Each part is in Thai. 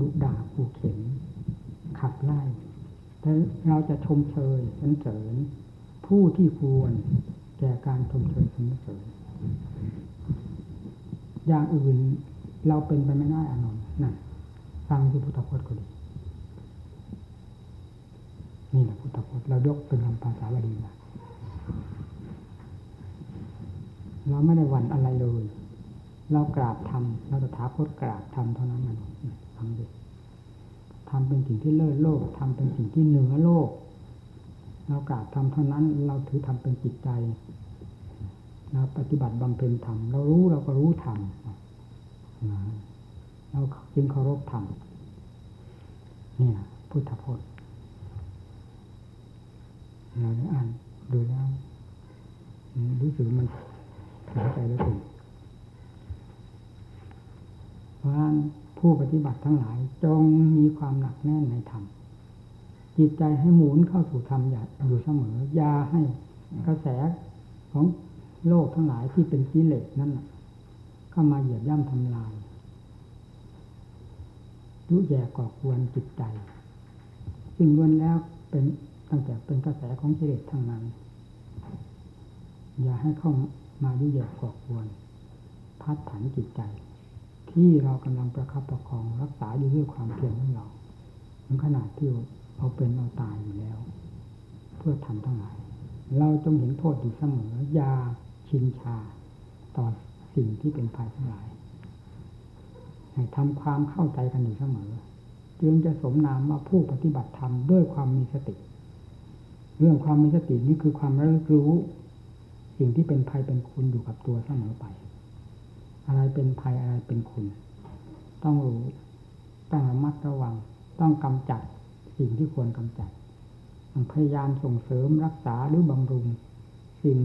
ดุด่าขู่เข็นขับไล่แต่เราจะชมเชยสรรเสริญ ผู้ที่ควรแก่การชมเชยสรรเสริญ อย่างอื่นเราเป็นไปไม่ได้อานนท์นั่นฟังที่พุทธพจน์ก็ดีนี่แหละพุทธพจน์เรายกเป็นคำภาษาบาลีมาเราไม่ได้หวั่นอะไรเลย เรากราบทำเราจะถาพจน์กราบทำเท่านั้น มันฟังดิทำเป็นสิ่งที่เลิศโลกทำเป็นสิ่งที่เหนือโลก เรากราบทำเท่านั้น เราถือทำเป็นจิตใจเราปฏิบัติบำเพ็ญธรรมเรารู้เราก็รู้ธรรมเราจึงเคารพธรรมนี่นะพุทธพจน์เราได้อ่านดูแล้วรู้สึกมันถึงใจแล้วถึงเพ ราะฉะนั้นผู้ปฏิบัติทั้งหลายจงมีความหนักแน่นในธรรมจิตใจให้หมุนเข้าสู่ธรรมอย่าอยู่เสมออย่าให้กระแสของโลกทั้งหลายที่เป็นกิเลสนั่นเข้ามาเหยียบย่ำทำลายยุแย่ก่อควรจิตใจ ซึ่งล้วนแล้วเป็นตั้งแต่เป็นกระแสของกิเลสทั้งนั้น อย่าให้เข้ามายุแย่ก่อควรพัดผันจิตใจ ที่เรากำลังประคับประคองรักษาอยู่ด้วยความเพียรของเราถึงขนาดที่เอาเป็นเอาตายอยู่แล้ว เพื่อทำทั้งหลาย เราจงเห็นโทษอยู่เสมอยาชินชา ต่อสิ่งที่เป็นภัยทั้งหลายให้ทำความเข้าใจกันอยู่เสมอ จึงจะสมนามว่าผู้ปฏิบัติธรรมด้วยความมีสติ เรื่องความมีสตินี้คือความระลึกรู้ สิ่งที่เป็นภัยเป็นคุณอยู่กับตัวเสมอไป อะไรเป็นภัยอะไรเป็นคุณ ต้องรู้ ต้องระมัดระวัง ต้องกำจัดสิ่งที่ควรกำจัดต้องพยายามส่งเสริมรักษาหรือบำรุง สิ่ง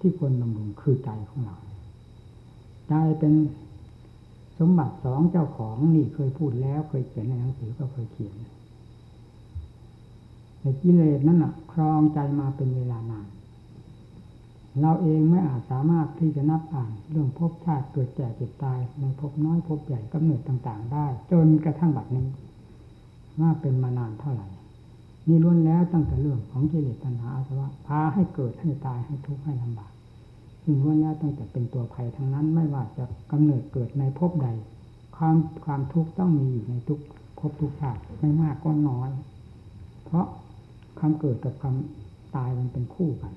ที่ควรบำรุงคือใจของเราใจเป็นสมบัติสองเจ้าของนี่เคยพูดแล้ว เคยเขียนในหนังสือก็เคยเขียนแต่กิเลสนั้นอะ ครองใจมาเป็นเวลานาน เราเองไม่อาจสามารถที่จะนับอ่านเรื่องภพชาติเกิดแก่เจ็บตายในภพน้อยภพใหญ่กำเนิดต่างๆ ได้ จนกระทั่งบัดนี้ว่าเป็นมานานเท่าไหร่นี่ล้วนแล้วตั้งแต่เรื่องของกิเลสตัณหาอาสวะพาให้เกิดให้ตายให้ทุกข์ให้ลำบากซึ่งล้วนแล้วตั้งแต่เป็นตัวภัยทั้งนั้นไม่ว่าจะกำเนิดเกิดในภพใด ความความทุกข์ต้องมีอยู่ในทุกภพทุกชาติไม่มากก็น้อย เพราะความเกิดกับความตายมันเป็นคู่กัน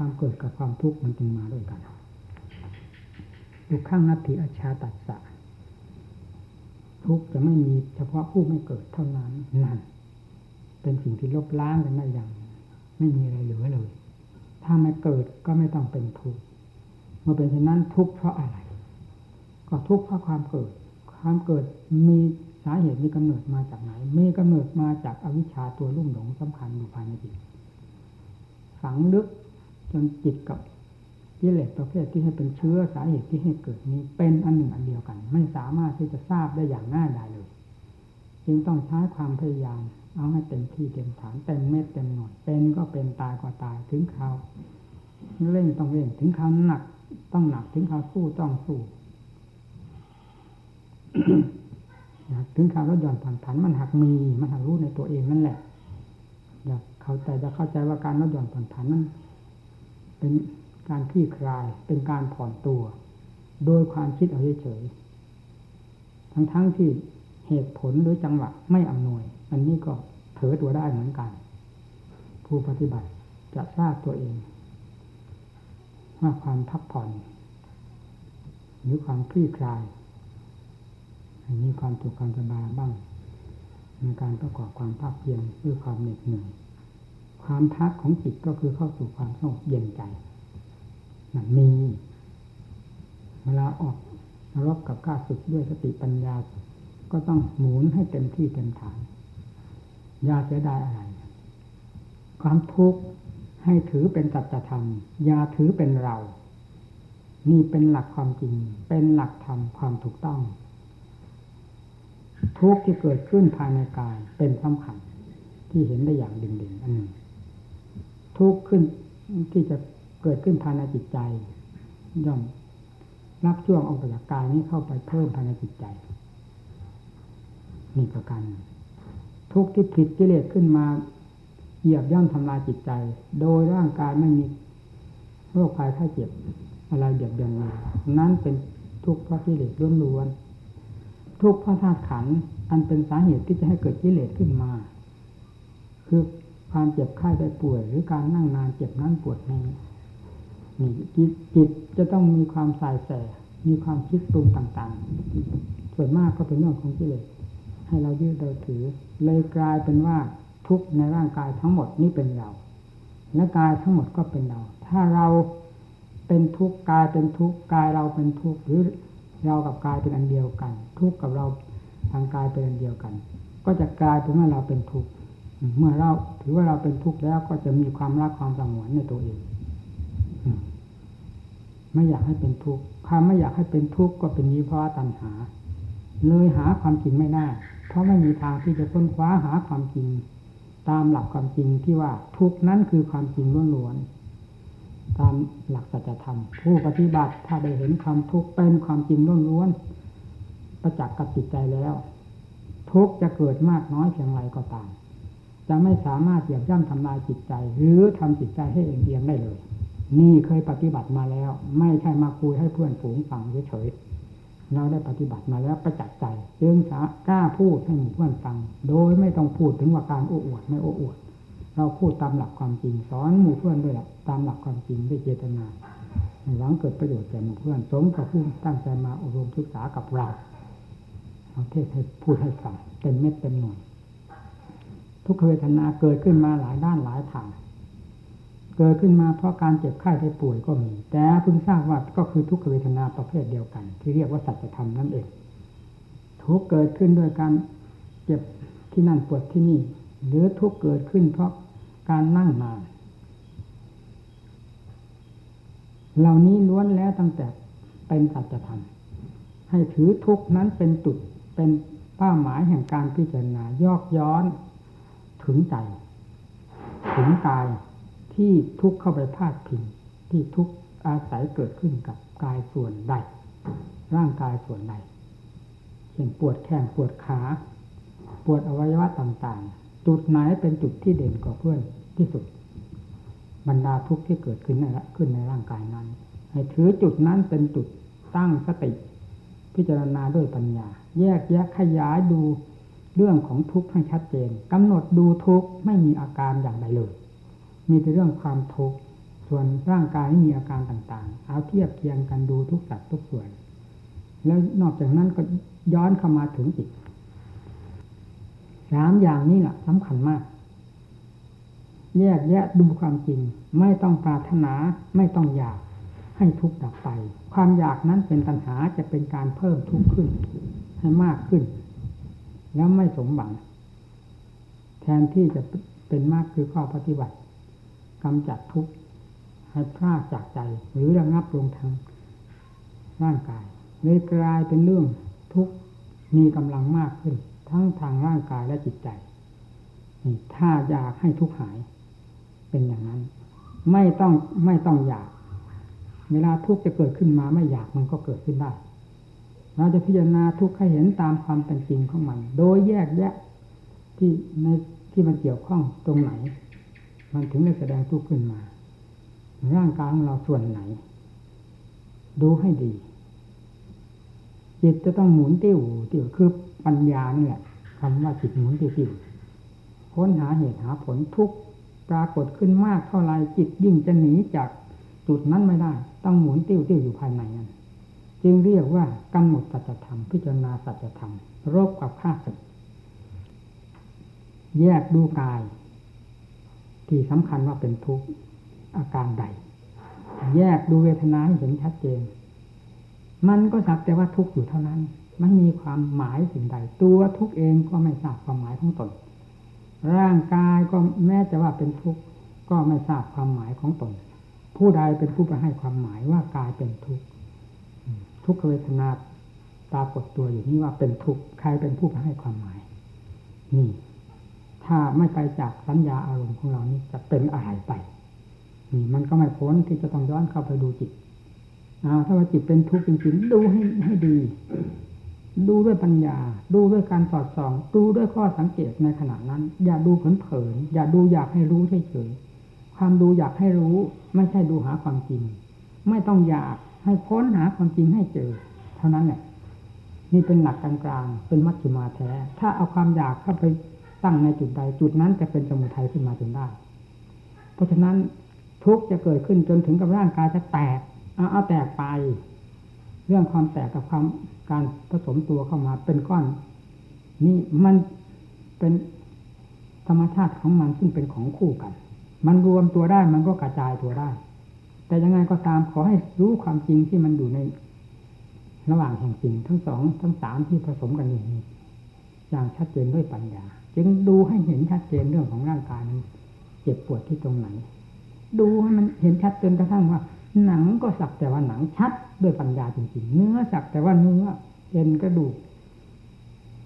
ความเกิดกับความทุกข์มันจึงมาด้วยกันทุกข้างนัตถิอชาตัสสะทุกจะไม่มีเฉพาะผู้ไม่เกิดเท่านั้นนั่นเป็นสิ่งที่ลบล้างกันได้อย่าง ไม่มีอะไรเหลือเลย ถ้าไม่เกิดก็ไม่ต้องเป็นทุกข์เมื่อเป็นเช่นนั้นทุกข์เพราะอะไร ก็ทุกข์เพราะความเกิด ความเกิดมีสาเหตุมีกำเนิดมาจากไหน มีกำเนิดมาจากอวิชชาตัวลุ่มหลงสำคัญอยู่ภายในจิตฝังลึก จนจิตกับกิเลสประเภทที่ให้เป็นเชื้อสาเหตุที่ให้เกิดนี้เป็นอันหนึ่งอันเดียวกัน ไม่สามารถที่จะทราบได้อย่างง่ายดายเลย จึงต้องใช้ความพยายาม เอาให้เต็มที่เต็มฐานเต็มเม็ดเต็มหน่วยเป็นก็เป็นตายก็ตายถึงคราวเร่งต้องเร่งถึงคราวหนัก ต้องหนักถึงคราวสู้ต้องสู้ถึงคราวลดหย่อนผ่อนผันมันหักมีมันหักรู้ในตัวเองนั่นแหละอยากเขาแต่จะเข้าใจว่าการลดหย่อนผ่อนผันนั้น เป็นการคลี่คลาย เป็นการผ่อนตัว โดยความคิดเอาเฉยๆทั้งๆทที่เหตุผลหรือจังหวะไม่อำนวย อันนี้ก็เถอตัวได้เหมือนกัน ผู้ปฏิบัติจะทราบตัวเองว่าความพักผ่อน หรือความคลี่คลายมีความสุขความสบายบ้างในการประกอบความภาคเพียรด้วยความเหน็ดเหนื่อย ความพักของจิตก็คือเข้าสู่ความสงบเย็นใจนั่นมีเวลาออกรบกับข้าศึกด้วยสติปัญญา ก็ต้องหมุนให้เต็มที่เต็มฐานยาเสียดายอะไร ความทุกข์ให้ถือเป็นสัจธรรมยาถือเป็นเรา นี่เป็นหลักความจริง เป็นหลักธรรมความถูกต้อง ทุกข์ที่เกิดขึ้นภายในกายเป็นสำคัญที่เห็นได้อย่างเด่นๆอันหนึ่ง ทุกข์ขึ้นที่จะเกิดขึ้นภายในจิตใจ ย่อมรับช่วงออกจากกายนี้เข้าไปเพิ่มภายในจิตใจ นี่ประการหนึ่งทุกข์ที่ผลิตกิเลสขึ้นมา เหยียบย่ำทำลายจิตใจ โดยร่างกายไม่มีโรคภัยไข้เจ็บอะไรเบียดเบียนเลยนั่นเป็นทุกข์เพราะกิเลสล้วนๆทุกข์เพราะธาตุขันอันเป็นสาเหตุที่จะให้เกิดกิเลสขึ้นมา คือ ความเจ็บไข้ได้ป่วย หรือการนั่งนานเจ็บนั้นปวดนี้นี่จิตจิตจะต้องมีความสายแส มีความคิดปรุงต่างๆ ส่วนมากก็เป็นเรื่องของกิเลสให้เรายึดเราถือ เลยกลายเป็นว่าทุกในร่างกายทั้งหมดนี่เป็นเรา และกายทั้งหมดก็เป็นเรา ถ้าเราเป็นทุกกายเป็นทุกกายเราเป็นทุกหรือเรากับกายเป็นอันเดียวกัน ทุกกับเราทางกายเป็นอันเดียวกัน ก็จะกลายเป็นว่าเราเป็นทุกข์ เมื่อเราถือว่าเราเป็นทุกข์แล้วก็จะมีความรักความสงวนในตัวเองไม่อยากให้เป็นทุกข์ความไม่อยากให้เป็นทุกข์ก็เป็นนี้เพราะตัณหา เลยหาความจริงไม่ได้ เพราะไม่มีทางที่จะค้นคว้าหาความจริง ตามหลักความจริงที่ว่าทุกข์นั้นคือความจริงล้วนๆตามหลักสัจธรรม ผู้ปฏิบัติถ้าได้เห็นความทุกข์เป็นความจริงล้วนๆประจักษ์กับจิตใจแล้ว ทุกข์จะเกิดมากน้อยเพียงไรก็ตาม จะไม่สามารถเหยียบย่ำทำลายจิตใจ หรือทำจิตใจให้เองเดียงได้เลย นี่เคยปฏิบัติมาแล้ว ไม่ใช่มาคุยให้เพื่อนฝูงฟังเฉยๆเราได้ปฏิบัติมาแล้วประจักษ์ใจจึงสากล้าพูดให้หมู่เพื่อนฟัง โดยไม่ต้องพูดถึงว่าการโอ้อวดไม่โอ้อวดเราพูดตามหลักความจริงสอนหมู่เพื่อนด้วยหลักตามหลักความจริงด้วยเจตนาหวังเกิดประโยชน์แก่หมู่เพื่อนสมกับผู้ตั้งใจมาอบรมศึกษากับเราเอาเทศให้พูดให้ฟังเต็มเม็ดเต็มหน่วย ทุกเวทนาเกิดขึ้นมาหลายด้านหลายทาง เกิดขึ้นมาเพราะการเจ็บไข้ได้ป่วยก็มี แต่เพิ่งทราบว่าก็คือทุกขเวทนาประเภทเดียวกัน ที่เรียกว่าสัจธรรมนั่นเอง ทุกเกิดขึ้นด้วยการเจ็บที่นั่นปวดที่นี่ หรือทุกเกิดขึ้นเพราะการนั่งนานเหล่านี้ล้วนแล้วตั้งแต่เป็นสัจธรรม ให้ถือทุกนั้นเป็นจุดเป็นเป้าหมายแห่งการพิจารณายอกย้อน ถึงใจ ถึงกายที่ทุกเข้าไปพาดพิงที่ทุกอาศัยเกิดขึ้นกับกายส่วนใด ร่างกายส่วนใดเช่นปวดแข้งปวดขา ปวดอวัยวะต่างๆ จุดไหนเป็นจุดที่เด่นกว่าเพื่อนที่สุด บรรดาทุกข์ที่เกิดขึ้นในขึ้นในร่างกายนั้น ให้ถือจุดนั้นเป็นจุดตั้งสติ พิจารณาด้วยปัญญา แยกแยะขยายดู เรื่องของทุกข์ให้ชัดเจนกำหนดดูทุกข์ไม่มีอาการอย่างใดเลย มีแต่เรื่องความทุกข์ส่วนร่างกายที่มีอาการต่างๆ เอาเทียบเคียงกันดูทุกสัตว์ทุกส่วน แล้วนอกจากนั้นก็ย้อนเข้ามาถึงจิตสามอย่างนี้แหละสำคัญมาก แยกแยะดูความจริง ไม่ต้องปรารถนาไม่ต้องอยากให้ทุกข์ดับไป ความอยากนั้นเป็นตัณหาจะเป็นการเพิ่มทุกข์ขึ้น ให้มากขึ้น แล้วไม่สมหวัง แทนที่จะเป็นมากคือข้อปฏิบัติกำจัดทุกข์ให้พลาดจากใจ หรือระงับลงทางร่างกายเลยกลายเป็นเรื่องทุกข์มีกำลังมากขึ้น ทั้งทางร่างกายและจิตใจนี่ถ้าอยากให้ทุกข์หาย เป็นอย่างนั้น ไม่ต้องไม่ต้องอยาก เวลาทุกข์จะเกิดขึ้นมาไม่อยากมันก็เกิดขึ้นได้ เราจะพิจารณาทุกข์ให้เห็นตามความเป็นจริงของมัน โดยแยกแยะที่ในที่มันเกี่ยวข้องตรงไหน มันถึงได้แสดงทุกข์ขึ้นมา ร่างกายของเราส่วนไหน ดูให้ดี จิตจะต้องหมุนติ้วติ้วคือปัญญานี่แหละคำว่าจิตหมุนติ้วติ้วค้นหาเหตุหาผลทุกปรากฏขึ้นมากเท่าไรจิตยิ่งจะหนีจากจุดนั้นไม่ได้ ต้องหมุนติ้วติ้วอยู่ภายในนั้น จึงเรียกว่ากำหนดสัจธรรม พิจารณาสัจธรรม รบกับข้าศึก แยกดูกาย ที่สำคัญว่าเป็นทุกข์อาการใด แยกดูเวทนาให้เห็นชัดเจน มันก็สักแต่ว่าทุกข์อยู่เท่านั้น ไม่มีความหมายสิ่งใด ตัวทุกข์เองก็ไม่ทราบความหมายของตน ร่างกายก็แม้จะว่าเป็นทุกข์ก็ไม่ทราบความหมายของตน ผู้ใดเป็นผู้ไปให้ความหมายว่ากายเป็นทุกข์ ทุกขเวทนาปรากฏตัวอยู่นี่ว่าเป็นทุกข์ใครเป็นผู้ไปให้ความหมาย นี่ ถ้าไม่ไปจากสัญญาอารมณ์ของเรานี่จะเป็นอะไรไป นี่ มันก็ไม่พ้นที่จะต้องย้อนเข้าไปดูจิตอาถ้าว่าจิตเป็นทุกข์จริงๆดูให้ให้ดี ดูด้วยปัญญา ดูด้วยการสอดส่อง ดูด้วยข้อสังเกตในขณะนั้น อย่าดูเผินๆอย่าดูอยากให้รู้เฉยๆความดูอยากให้รู้ ไม่ใช่ดูหาความจริง ไม่ต้องอยาก ให้ค้นหาความจริงให้เจอ เท่านั้นแหละนี่เป็นหลักกลางๆ เป็นมัชฌิมาแท้ ถ้าเอาความอยากเข้าไปตั้งในจุดใด จุดนั้นจะเป็นสมุทัยขึ้นมาจนได้ เพราะฉะนั้นทุกจะเกิดขึ้นจนถึงกับร่างกายจะแตกเอาเอาแตกไป เรื่องความแตกกับความการผสมตัวเข้ามาเป็นก้อน นี่มันเป็นธรรมชาติของมันซึ่งเป็นของคู่กัน มันรวมตัวได้มันก็กระจายตัวได้ แต่ยังไงก็ตามขอให้รู้ความจริงที่มันอยู่ใน ระหว่างแห่งสิ่งทั้งสองทั้งสามที่ผสมกันอย่างนี้อย่างชัดเจนด้วยปัญญา จึงดูให้เห็นชัดเจนเรื่องของร่างกายนั้นเจ็บปวดที่ตรงไหน ดูให้มันเห็นชัดจนกระทั่งว่า หนังก็สักแต่ว่าหนังชัดด้วยปัญญาจริงๆ เนื้อสักแต่ว่าเนื้อเอ็นกระดูก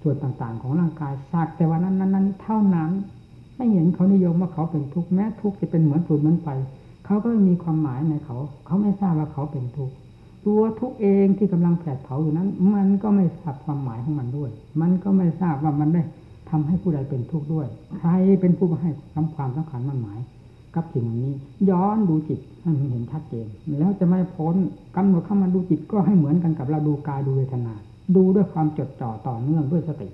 ส่วนต่างๆ ของร่างกายสักแต่ว่านั้นนั้นเท่านั้น ไม่เห็นเขานิยมว่าเขาเป็นทุกข์แม้ทุกข์จะเป็นเหมือนฝุ่นเหมือนไฟ เขาก็มีความหมายในเขา เขาไม่ทราบว่าเขาเป็นทุกข์ตัวทุกเองที่กำลังแผดเผาอยู่นั้น มันก็ไม่ทราบความหมายของมันด้วย มันก็ไม่ทราบว่ามันได้ทำให้ผู้ใดเป็นทุกข์ด้วย ใครเป็นผู้ให้คำความสำคัญมันหมาย กับสิ่งนี้ ย้อนดูจิตให้มันเห็นชัดเจน แล้วจะไม่พ้นกำหนดเข้ามาดูจิตก็ให้เหมือนกันกับเราดูกายดูเวทนา ดูด้วยความจดจ่อต่อเนื่องด้วยสติ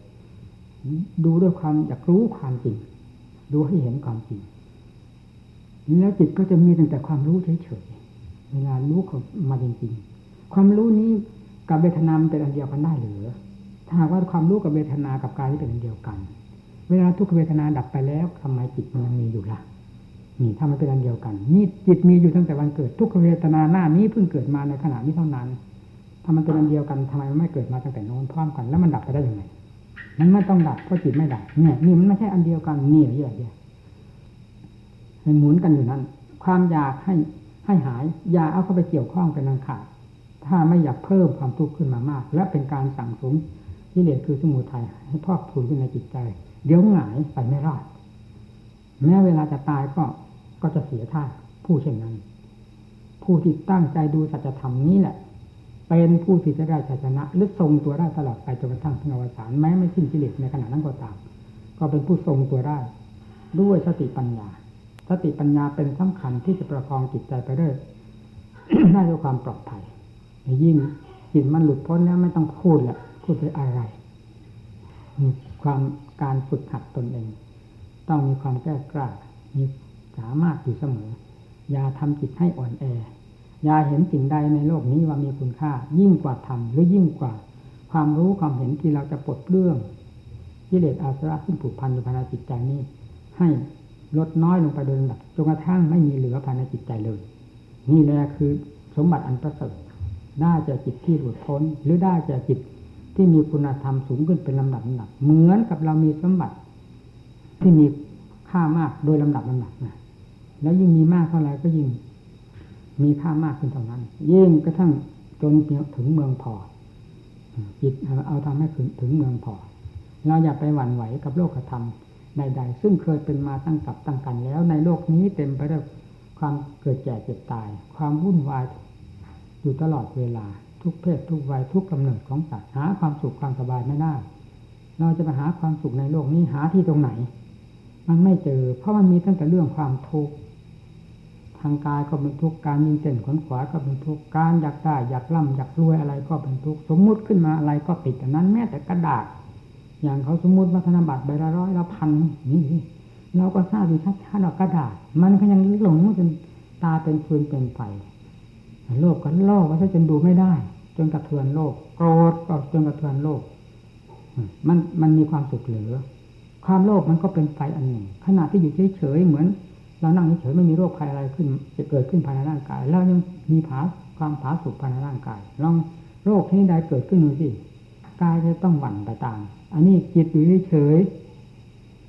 ดูด้วยความอยากรู้ความจริง ดูให้เห็นความจริง แล้วจิตก็จะมีตั้งแต่ความรู้เฉยๆ เวลารู้เขามาจริงๆ ความรู้นี้กับเวทนาเป็นอันเดียวกันได้หรือถ้าหากว่าความรู้กับเวทนากับกายที่เป็นอันเดียวกัน เวลาทุกเวทนาดับไปแล้วทำไมจิตมันยังมีอยู่ล่ะ นี่ถ้ามันเป็นอันเดียวกัน นี่จิตมีอยู่ตั้งแต่วันเกิด ทุกเวทนาหน้านี้เพิ่งเกิดมาในขณะนี้เท่านั้น ถ้ามันเป็นอันเดียวกันทำไมมันไม่เกิดมาตั้งแต่โน้นพร้อมกัน แล้วมันดับไปได้ยังไง มันไม่ต้องดับเพราะจิตไม่ดับเนี่ยนี่มันไม่ใช่อันเดียวกันนี่แยกๆ มันหมุนกันอยู่นั้น ความอยากให้ให้หายอย่าเอาเข้าไปเกี่ยวข้องกันนันขาดถ้าไม่อยากเพิ่มความทุกข์ขึ้นมามาก และเป็นการสั่งสมกิเลสคือสมุทัยให้พอกพูนขึ้นในจิตใจ เดี๋ยวหงายไปไม่รอด แม้เวลาจะตายก็ก็จะเสียท่าผู้เช่นนั้น ผู้ที่ตั้งใจดูสัจธรรมนี้แหละ เป็นผู้ที่จะได้ชัยชนะหรือทรงตัวได้ตลอดไปจนกระทั่งถึงอวสานแม้ไม่สิ้นกิเลสในขณะนั้นก็ตาม ก็เป็นผู้ทรงตัวได้ด้วยสติปัญญา สติปัญญาเป็นสำคัญที่จะประคองจิตใจไปได้ได้ด้วยความปลอดภัยยิ่งจิตมันหลุดพ้นแล้วไม่ต้องพูดแหละพูดไปอะไรมีความการฝึกหัดตนเอง ต้องมีความแก้กล้ามีสามารถอยู่เสมอ อย่าทำจิตให้อ่อนแอ อย่าเห็นสิ่งใดในโลกนี้ว่ามีคุณค่า ยิ่งกว่าธรรมหรือยิ่งกว่า ความรู้ความเห็นที่เราจะปลดเรื่องกิเลสอาสวะซึ่งผูกพันอยู่ภายในจิตใจนี้ ให้ ลดน้อยลงไปโดยลำดับจนกระทั่งไม่มีเหลือภายในจิตใจเลย นี่แหละคือสมบัติอันประเสริฐได้จากจิตที่หลุดพ้น หรือได้จากจิตที่มีคุณธรรมสูงขึ้นเป็นลำดับลำดับ เหมือนกับเรามีสมบัติ ที่มีค่ามากโดยลำดับลำดับนะแล้วยิ่งมีมากเท่าไรก็ยิ่ง มีค่ามากขึ้นเท่านั้น ยิ่งกระทั่งจนถึงเมืองพอจิตเอาทำให้ถึงเมืองพอเราอย่าไปหวั่นไหวกับโลกธรรม ใดๆ ซึ่งเคยเป็นมาตั้งกับตั้งกันแล้ว ในโลกนี้เต็มไปด้วยความเกิดแก่เจ็บตาย ความวุ่นวายอยู่ตลอดเวลา ทุกเพศทุกวัยทุกกำเนิดของสัตว์หาความสุขความสบายไม่ได้ เราจะไปหาความสุขในโลกนี้หาที่ตรงไหน มันไม่เจอ เพราะมันมีตั้งแต่เรื่องความทุกข์ทางกายก็เป็นทุกข์การยิงเต้นขนขวาก็เป็นทุกข์การอยากได้อยากร่ำอยากรวยอะไรก็เป็นทุกข์สมมุติขึ้นมาอะไรก็ติดอันนั้นแม้แต่กระดาษ อย่างเขาสมมติว่าธนบัตรใบละร้อยละพันนี่เราก็ทราบอยู่ชัดๆว่ากระดาษ มันก็ยังหลงจนตาเป็นฟืนเป็นไฟโลภกันโลภว่าถ้าจนดูไม่ได้ จนกระเทือนโลกโกรธก็จนกระเทือนโลก มันมันมีความสุขเหลือ ความโลภมันก็เป็นไฟอันหนึ่งขณะที่อยู่เฉยๆเหมือน เรานั่งเฉยๆไม่มีโรคภัยอะไรขึ้น จะเกิดขึ้นภายในร่างกาย แล้วยังมีผาความผาสุกภายในร่างกายลองโรคที่ใดเกิดขึ้นดูสิกายจะต้องหวั่นไปตาม อันนี้จิตอยู่เฉย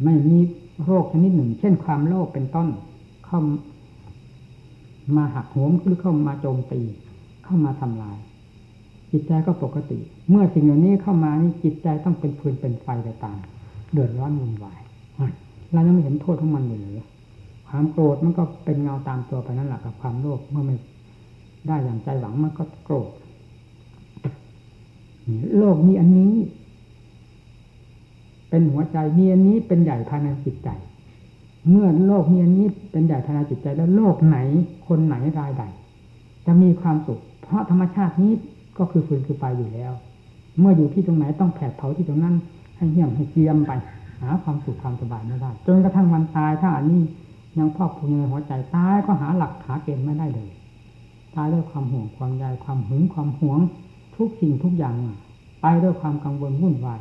ไม่มีโรคชนิดหนึ่ง เช่นความโลภเป็นต้น เข้ามาหักโหมหรือเข้ามาโจมตี เข้ามาทำลาย จิตใจก็ปกติ เมื่อสิ่งเหล่านี้เข้ามานี่จิตใจต้องเป็นฟืนเป็นไฟไปตามเดือดร้อนวุ่นวายเรายังไม่เห็นโทษของมันเลยความโกรธมันก็เป็นเงาตามตัวไปนั่นแหละกับความโลภเมื่อไม่ได้อย่างใจหวังมันก็โกรธโลกมีอันนี้ เป็นหัวใจมีอันนี้เป็นใหญ่ภายในจิตใจ เมื่อโลกมีอันนี้เป็นใหญ่ภายในจิตใจ แล้วโลกไหนคนไหนรายใดจะมีความสุข เพราะธรรมชาตินี้ก็คือฟืนคือไฟอยู่แล้ว เมื่ออยู่ที่ตรงไหนต้องแผดเผาที่ตรงนั้น ให้เหี่ยมให้เจียมไปหาความสุขความสบายไม่ได้จนกระทั่งวันตายถ้าอันนี้ยังพอกพูนในหัวใจตายก็หาหลักหาเกณฑ์ไม่ได้เลยตายด้วยความห่วงความใยความหึงความหวง ทุกสิ่งทุกอย่าง ไปด้วยความกังวลวุ่นวาย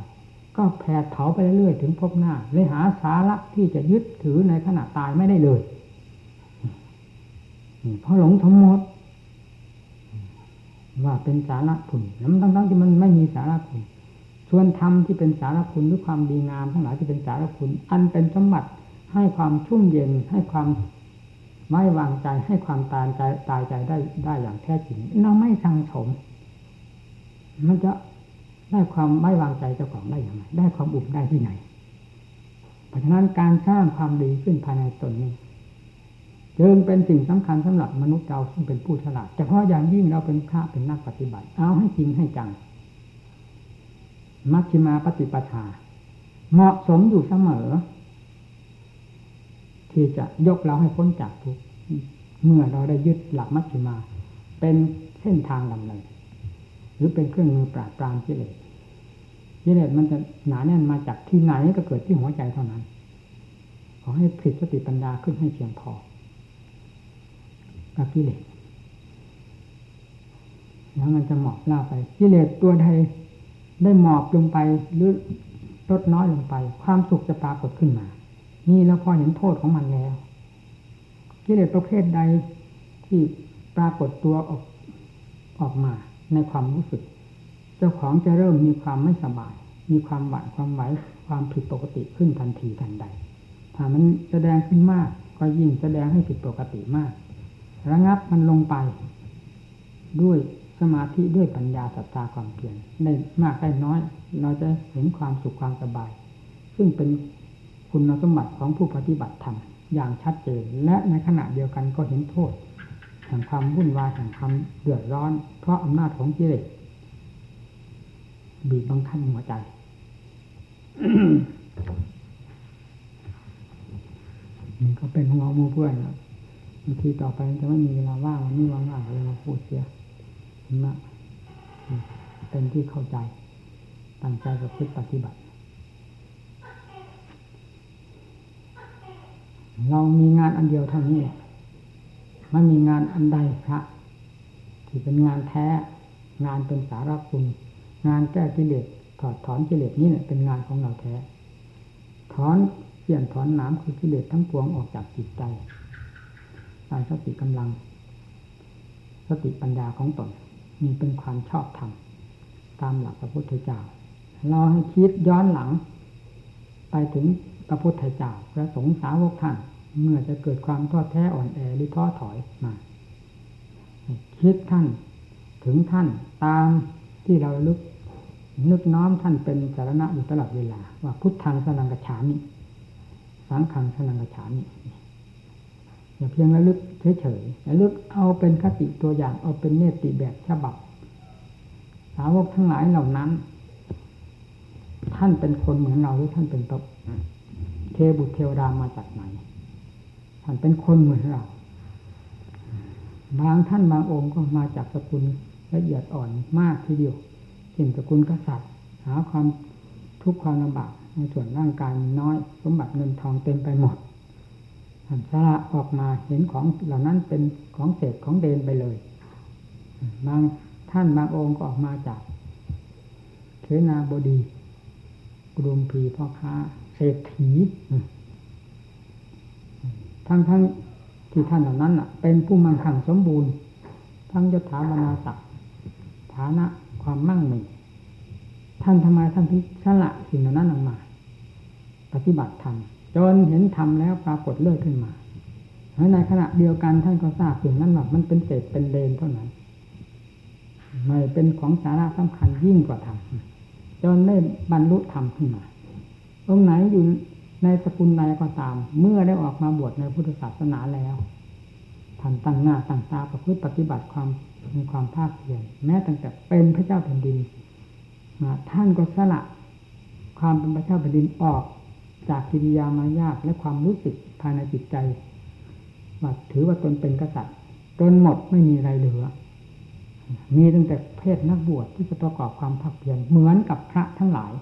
ก็แผดเผาไปเรื่อยๆถึงพบหน้าเลยหาสาระที่จะยึดถือในขณะตายไม่ได้เลยเพราะหลงสมมติว่าเป็นสาระคุณแล้วทั้งๆที่มันไม่มีสาระคุณส่วนธรรมที่เป็นสาระคุณหรือความดีงามทั้งหลายที่เป็นสาระคุณ อันเป็นสมบัติให้ความชุ่มเย็นให้ความไม่วางใจให้ความตายใจตายใจได้ได้อย่างแท้จริงเราไม่สังสม มันจะ ได้ความไม่วางใจเจ้าของได้อย่างไรได้ความอุ่นได้ที่ไหน เพราะฉะนั้นการสร้างความดีขึ้นภายในตนนี้จึงเป็นสิ่งสำคัญสำหรับมนุษย์เราซึ่งเป็นผู้ฉลาดเฉพาะอย่างยิ่งเราเป็นพระเป็นนักปฏิบัติ เอาให้จริงให้จังมัชฌิมาปฏิปทา เหมาะสมอยู่เสมอ ที่จะยกเราให้พ้นจากทุกข์เมื่อเราได้ยึดหลักมัชฌิมา เป็นเส้นทางดำเนินหรือเป็นเครื่องมือปราบปรามกิเลส กิเลสมันจะหนาแน่นมาจากที่ไหนก็เกิดที่หัวใจเท่านั้น ขอให้ผลิตสติปัญญาขึ้นให้เพียงพอกับกิเลสแล้วมันจะหมอบล่าไปกิเลสตัวใดได้หมอบลงไปหรือลดน้อยลงไป ความสุขจะปรากฏขึ้นมา นี่เราพอเห็นโทษของมันแล้วกิเลสประเภทใดที่ปรากฏตัวออกออกมาในความรู้สึก เจ้าของจะเริ่มมีความไม่สบาย มีความหวั่นความไหวความผิดปกติขึ้นทันทีทันใด ถ้ามันแสดงขึ้นมาก ก็ยิ่งแสดงให้ผิดปกติมาก ระงับมันลงไป ด้วยสมาธิด้วยปัญญาศรัทธาความเพียรได้มากได้น้อย เราจะเห็นความสุขความสบาย ซึ่งเป็นคุณสมบัติของผู้ปฏิบัติธรรมอย่างชัดเจน และในขณะเดียวกันก็เห็นโทษแห่งความวุ่นวายแห่งความเดือดร้อน เพราะอำนาจของกิเลส บีบบังคับหัวใจนี่ก็เป็นหัวมูเพื่อนแล้วบางทีต่อไปจะไม่มีเวลาว่างนี่ว่างๆเลยมาพูดเสียนะเป็นที่เข้าใจตั้งใจกับพฤติปฏิบัติ เรามีงานอันเดียวเท่านี้ไม่มีงานอันใดพระที่เป็นงานแท้ งานเป็นสาระคุณ งานแก้กิเลสถอดถอนกิเลสนี่เนี่ยเป็นงานของเราแท้ถอนเปลี่ยนถอนน้ำคือกิเลสทั้งปวงออกจากจิตใจตามสติกำลัง สติปัญญาของตนมีเป็นความชอบธรรมตามหลักพระพุทธเจ้าเราให้คิดย้อนหลัง ไปถึงพระพุทธเจ้าพระสงฆ์สาวกท่าน เมื่อจะเกิดความท้อแท้อ่อนแอหรือท้อถอยมาคิดท่านถึงท่านตามที่เราลึก นึกน้อมท่านเป็นสารณะอยู่ตลอดเวลา ว่าพุทธังสนังกระฉามิสังขังสนังกระฉามิอย่าเพียงระลึกเฉยๆระลึกเอาเป็นคติตัวอย่างเอาเป็นเนติแบบฉบับ สาวกทั้งหลายเหล่านั้น ท่านเป็นคนเหมือนเราหรือท่านเป็นตบเทบุตรเทวดามาจากไหน ท่านเป็นคนเหมือนเรา บางท่านบางองค์ก็มาจากสกุลละเอียดอ่อนมากทีเดียว เช่นสกุลกษัตริย์หาความทุกข์ความลำบากในส่วนร่างกายน้อย สมบัติเงินทองเต็มไปหมดท่านสละออกมาเห็นของเหล่านั้นเป็นของเศษของเดนไปเลย บางท่านบางองค์ก็ออกมาจากเทนาบดี กรุมพีพ่อค้าเศรษฐีทั้งทั้งที่ท่านเหล่านั้นเป็นผู้มั่งคั่งสมบูรณ์ ทั้งยศถาบรรดาศักดิ์ฐานะ ความมั่งมี ท่านทำไมท่านพิสละสิ่งเหล่านั้นออกมา ปฏิบัติธรรมจนเห็นธรรมแล้วปรากฏเลื่อยขึ้นมาในขณะเดียวกันท่านก็ทราบสิ่งนั้นว่ามันเป็นเศษเป็นเลนเท่านั้น ไม่เป็นของสาระสำคัญยิ่งกว่าธรรมจนได้บรรลุธรรมขึ้นมาองไหนอยู่ในสกุลใดก็ตาม เมื่อได้ออกมาบวชในพุทธศาสนาแล้วท่านตั้งหน้าตั้งตาประพฤติปฏิบัติความ มีความภาคเพียรแม้ตั้งแต่เป็นพระเจ้าแผ่นดินท่านก็สละความเป็นพระเจ้าแผ่นดินออกจากกิริยามายากและความรู้สึกภายในจิตใจว่าถือว่าตนเป็นกษัตริย์จนหมดไม่มีอะไรเหลือ มีตั้งแต่เพศนักบวชที่จะประกอบความภาคเพียรเหมือนกับพระทั้งหลาย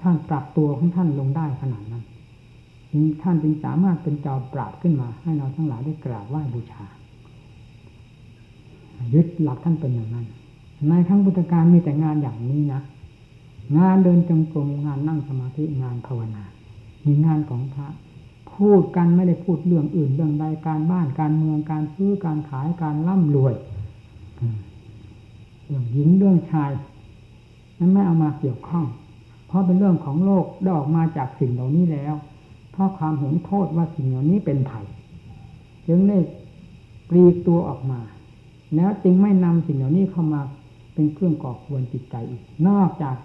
ท่านปรับตัวของท่านลงได้ขนาดนั้นท่านจึงสามารถเป็นจอมปราบขึ้นมา ให้เราทั้งหลายได้กราบไหว้บูชา ยึดหลักท่านเป็นอย่างนั้น ในครั้งพุทธกาลมีแต่งานอย่างนี้นะงานเดินจงกรมงานนั่งสมาธิงานภาวนามีงานของพระ พูดกันไม่ได้พูดเรื่องอื่นเรื่องใดการบ้านการเมืองการซื้อการขายการร่ำรวยเรื่องหญิงเรื่องชายนั้นไม่เอามาเกี่ยวข้อง เพราะเป็นเรื่องของโลกได้ออกมาจากสิ่งเหล่านี้แล้ว เพราะความเห็นโทษว่าสิ่งเหล่านี้เป็นไผ่จึงได้ปลีกตัวออกมา แล้วจึงไม่นำสิ่งเหล่านี้เข้ามาเป็นเครื่องก่อควรจิตใจอีก นอกจาก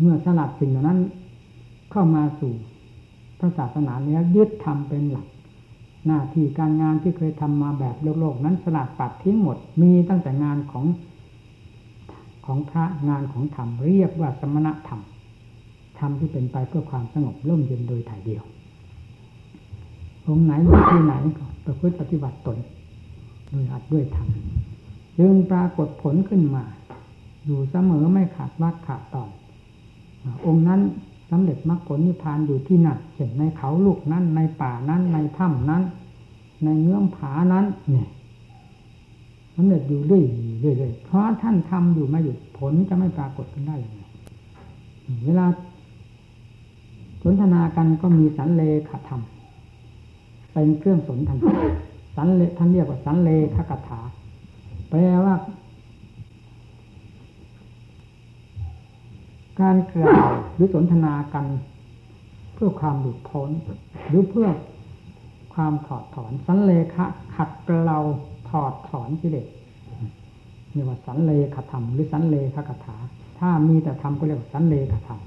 เมื่อสลัดสิ่งเหล่านั้น เข้ามาสู่พระศาสนาแล้วยึดทำเป็นหลัก หน้าที่การงานที่เคยทำมาแบบโลกโลกนั้นสลัดปัดทิ้งหมดมีตั้งแต่งานของของพระงานของธรรมเรียกว่าสมณธรรมธรรมที่เป็นไปเพื่อความสงบร่มเย็นโดยถ่ายเดียวองไหนที่ไหนประพฤติปฏิบัติตน โดยอัดด้วยธรรมจึงปรากฏผลขึ้นมา อยู่เสมอไม่ขาดวัดขาดตอน องค์นั้นสำเร็จมรรคผลนิพพานอยู่ที่นั่นเช่นในเขาลูกนั้นในป่านั้นในถ้ำนั้น ในเงื่อมผานั้น เนี่ยสำเร็จอยู่เรื่อยเรื่อยเพราะท่านทำอยู่ไม่หยุดผลจะไม่ปรากฏขึ้นได้อย่างไรเวลาสนทนากันก็มีสันเลขธรรมเป็นเครื่องสนทนา สันเลท่านเรียกว่าสันเลขกถาแปลว่า การกล่าวหรือสนทนากัน เพื่อความหลุดพ้น หรือเพื่อความถอดถอน สันเลขะขัดเกลาถอดถอนกิเลสเรียกว่าสันเลขธรรมหรือสันเลขกถา ถ้ามีแต่ธรรมก็เรียกว่าสันเลขธรรม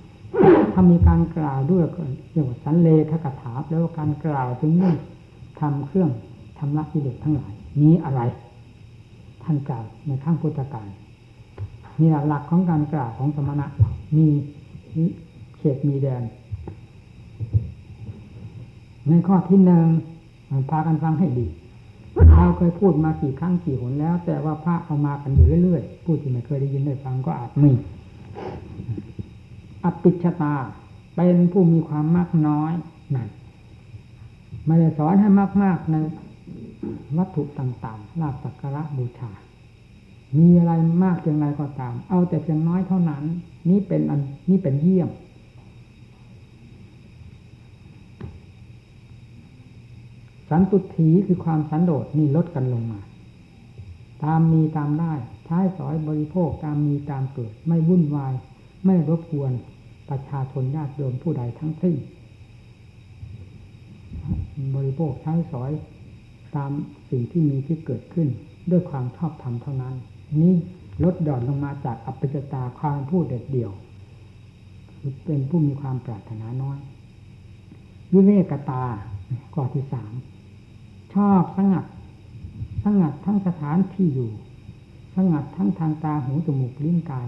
ถ้ามีการกล่าวด้วยก็เรียกว่าสันเลขกถาแปลว่าการกล่าวถึงเรื่องทำเครื่อง ทำละกิเลสทั้งหลาย นี้อะไร ท่านกล่าวในข้างพุทธการนี่แหละหลักของการกล่าวของสมณะมีเขตมีแดน ในข้อที่หนึ่งพากันฟังให้ดีเราเคยพูดมากี่ครั้งกี่หนแล้ว แต่ว่าพระเอามากันอยู่เรื่อยๆ พูดที่ไม่เคยได้ยินได้ฟังก็อาจมีอปิชตาเป็นผู้มีความมากน้อยนั่นไม่ได้สอนให้มากๆใน วัตถุต่างๆลาบสักการะบูชา มีอะไรมากเพียงไรก็ตาม เอาแต่เพียงน้อยเท่านั้น นี่เป็นอันนี่เป็นเยี่ยม สันตุถีคือความสันโดษนี่ลดกันลงมา ตามมีตามได้ใช้สอยบริโภคตามมีตามเกิด ไม่วุ่นวาย ไม่รบกวนประชาชนญาติโยมผู้ใดทั้งสิ้น บริโภคใช้สอย ตามสิ่งที่มีที่เกิดขึ้น ด้วยความชอบธรรมเท่านั้น นี้ลดดอนลงมาจากอัปจตาความพูดเด็ดเดี่ยวเป็นผู้มีความปรารถนาน้อยวิเวกตาข้อที่สามชอบสงัด สงัดทั้งสถานที่อยู่ สงัดทั้งทางตาหูจมูกลิ้นกาย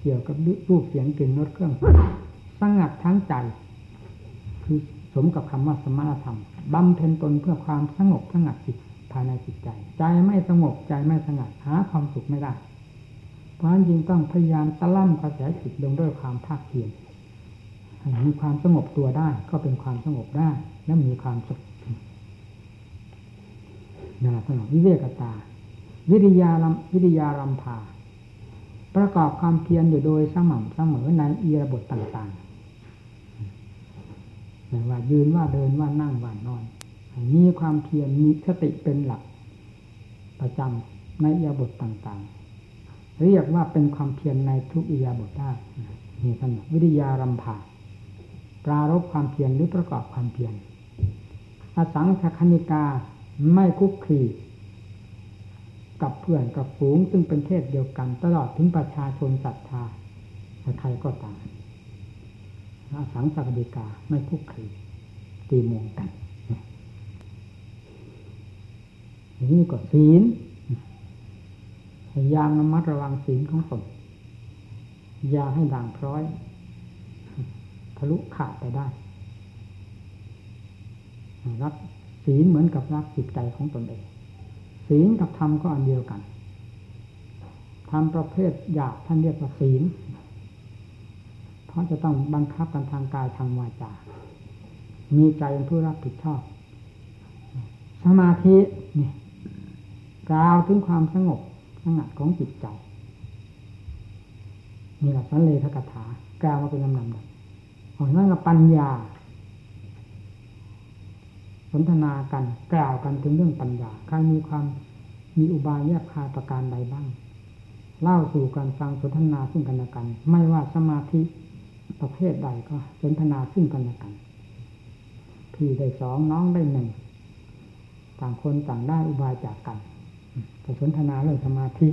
เกี่ยวกับรูปเสียงกลิ่นรสเครื่อง สงัดทั้งใจ คือสมกับคำว่าสมณธรรม บำเพ็ญตนเพื่อความสงบสงัดจิตภายในจิตใจ ใจไม่สงบใจไม่สงัดหาความสุขไม่ได้ เพราะฉะนั้นจึงต้องพยายามตะล่ำกระแสจิตลงด้วยความภาคเพียรมีความสงบตัวได้ก็เป็นความสงบได้และมีความสุขนั่นแหละสวิเวกตา วิริยาลัมวิริยารมพาประกอบความเพียรอยู่โดยสม่ำเสมอในอีระบทต่างๆ ว่ายืนว่าเดินว่านั่งว่านอนมีความเพียรมีสติเป็นหลัก ประจำในอียบทต่างๆ เรียกว่าเป็นความเพียรในทุกอียบทได้นี่ท่านวิทยารำพาปรารบความเพียรหรือประกอบความเพียรอสังคณิกาไม่คุกคีกับเพื่อนกับฝูงซึ่งเป็นเพศเดียวกัน ตลอดถึงประชาชนศรัทธาใครก็ตาม อสังสกดิกาไม่คุกคีตีมงกันนี่ก็ศีลพยายามระมัดระวังศีลของตนอย่าให้ด่างพร้อยทะลุขาดไปได้ รักศีลเหมือนกับรักจิตใจของตนเอง ศีลกับธรรมก็อันเดียวกันธรรมประเภทหยาบท่านเรียกว่าศีล ราะจะต้องบังคับกันทางกายทางวาจา มีใจเป็นผู้รับผิดชอบ สมาธินี่กล่าวถึงความสงบสงัดของจิตใจนี่แหละสันเลขกถากล่าวมาเป็นลำดับของนั่นกับปัญญา สนทนากันกล่าวกันถึงเรื่องปัญญาใครมีความมีอุบายแยบคายประการใดบ้าง เล่าสู่กันฟังสนทนาซึ่งกันและกัน ไม่ว่าสมาธิ ประเภทใดก็สนทนาซึ่งกันและกัน พี่ได้สองน้องได้หนึ่งต่างคนต่างได้อุบายจากกันแต่สนทนาเรื่องสมาธิ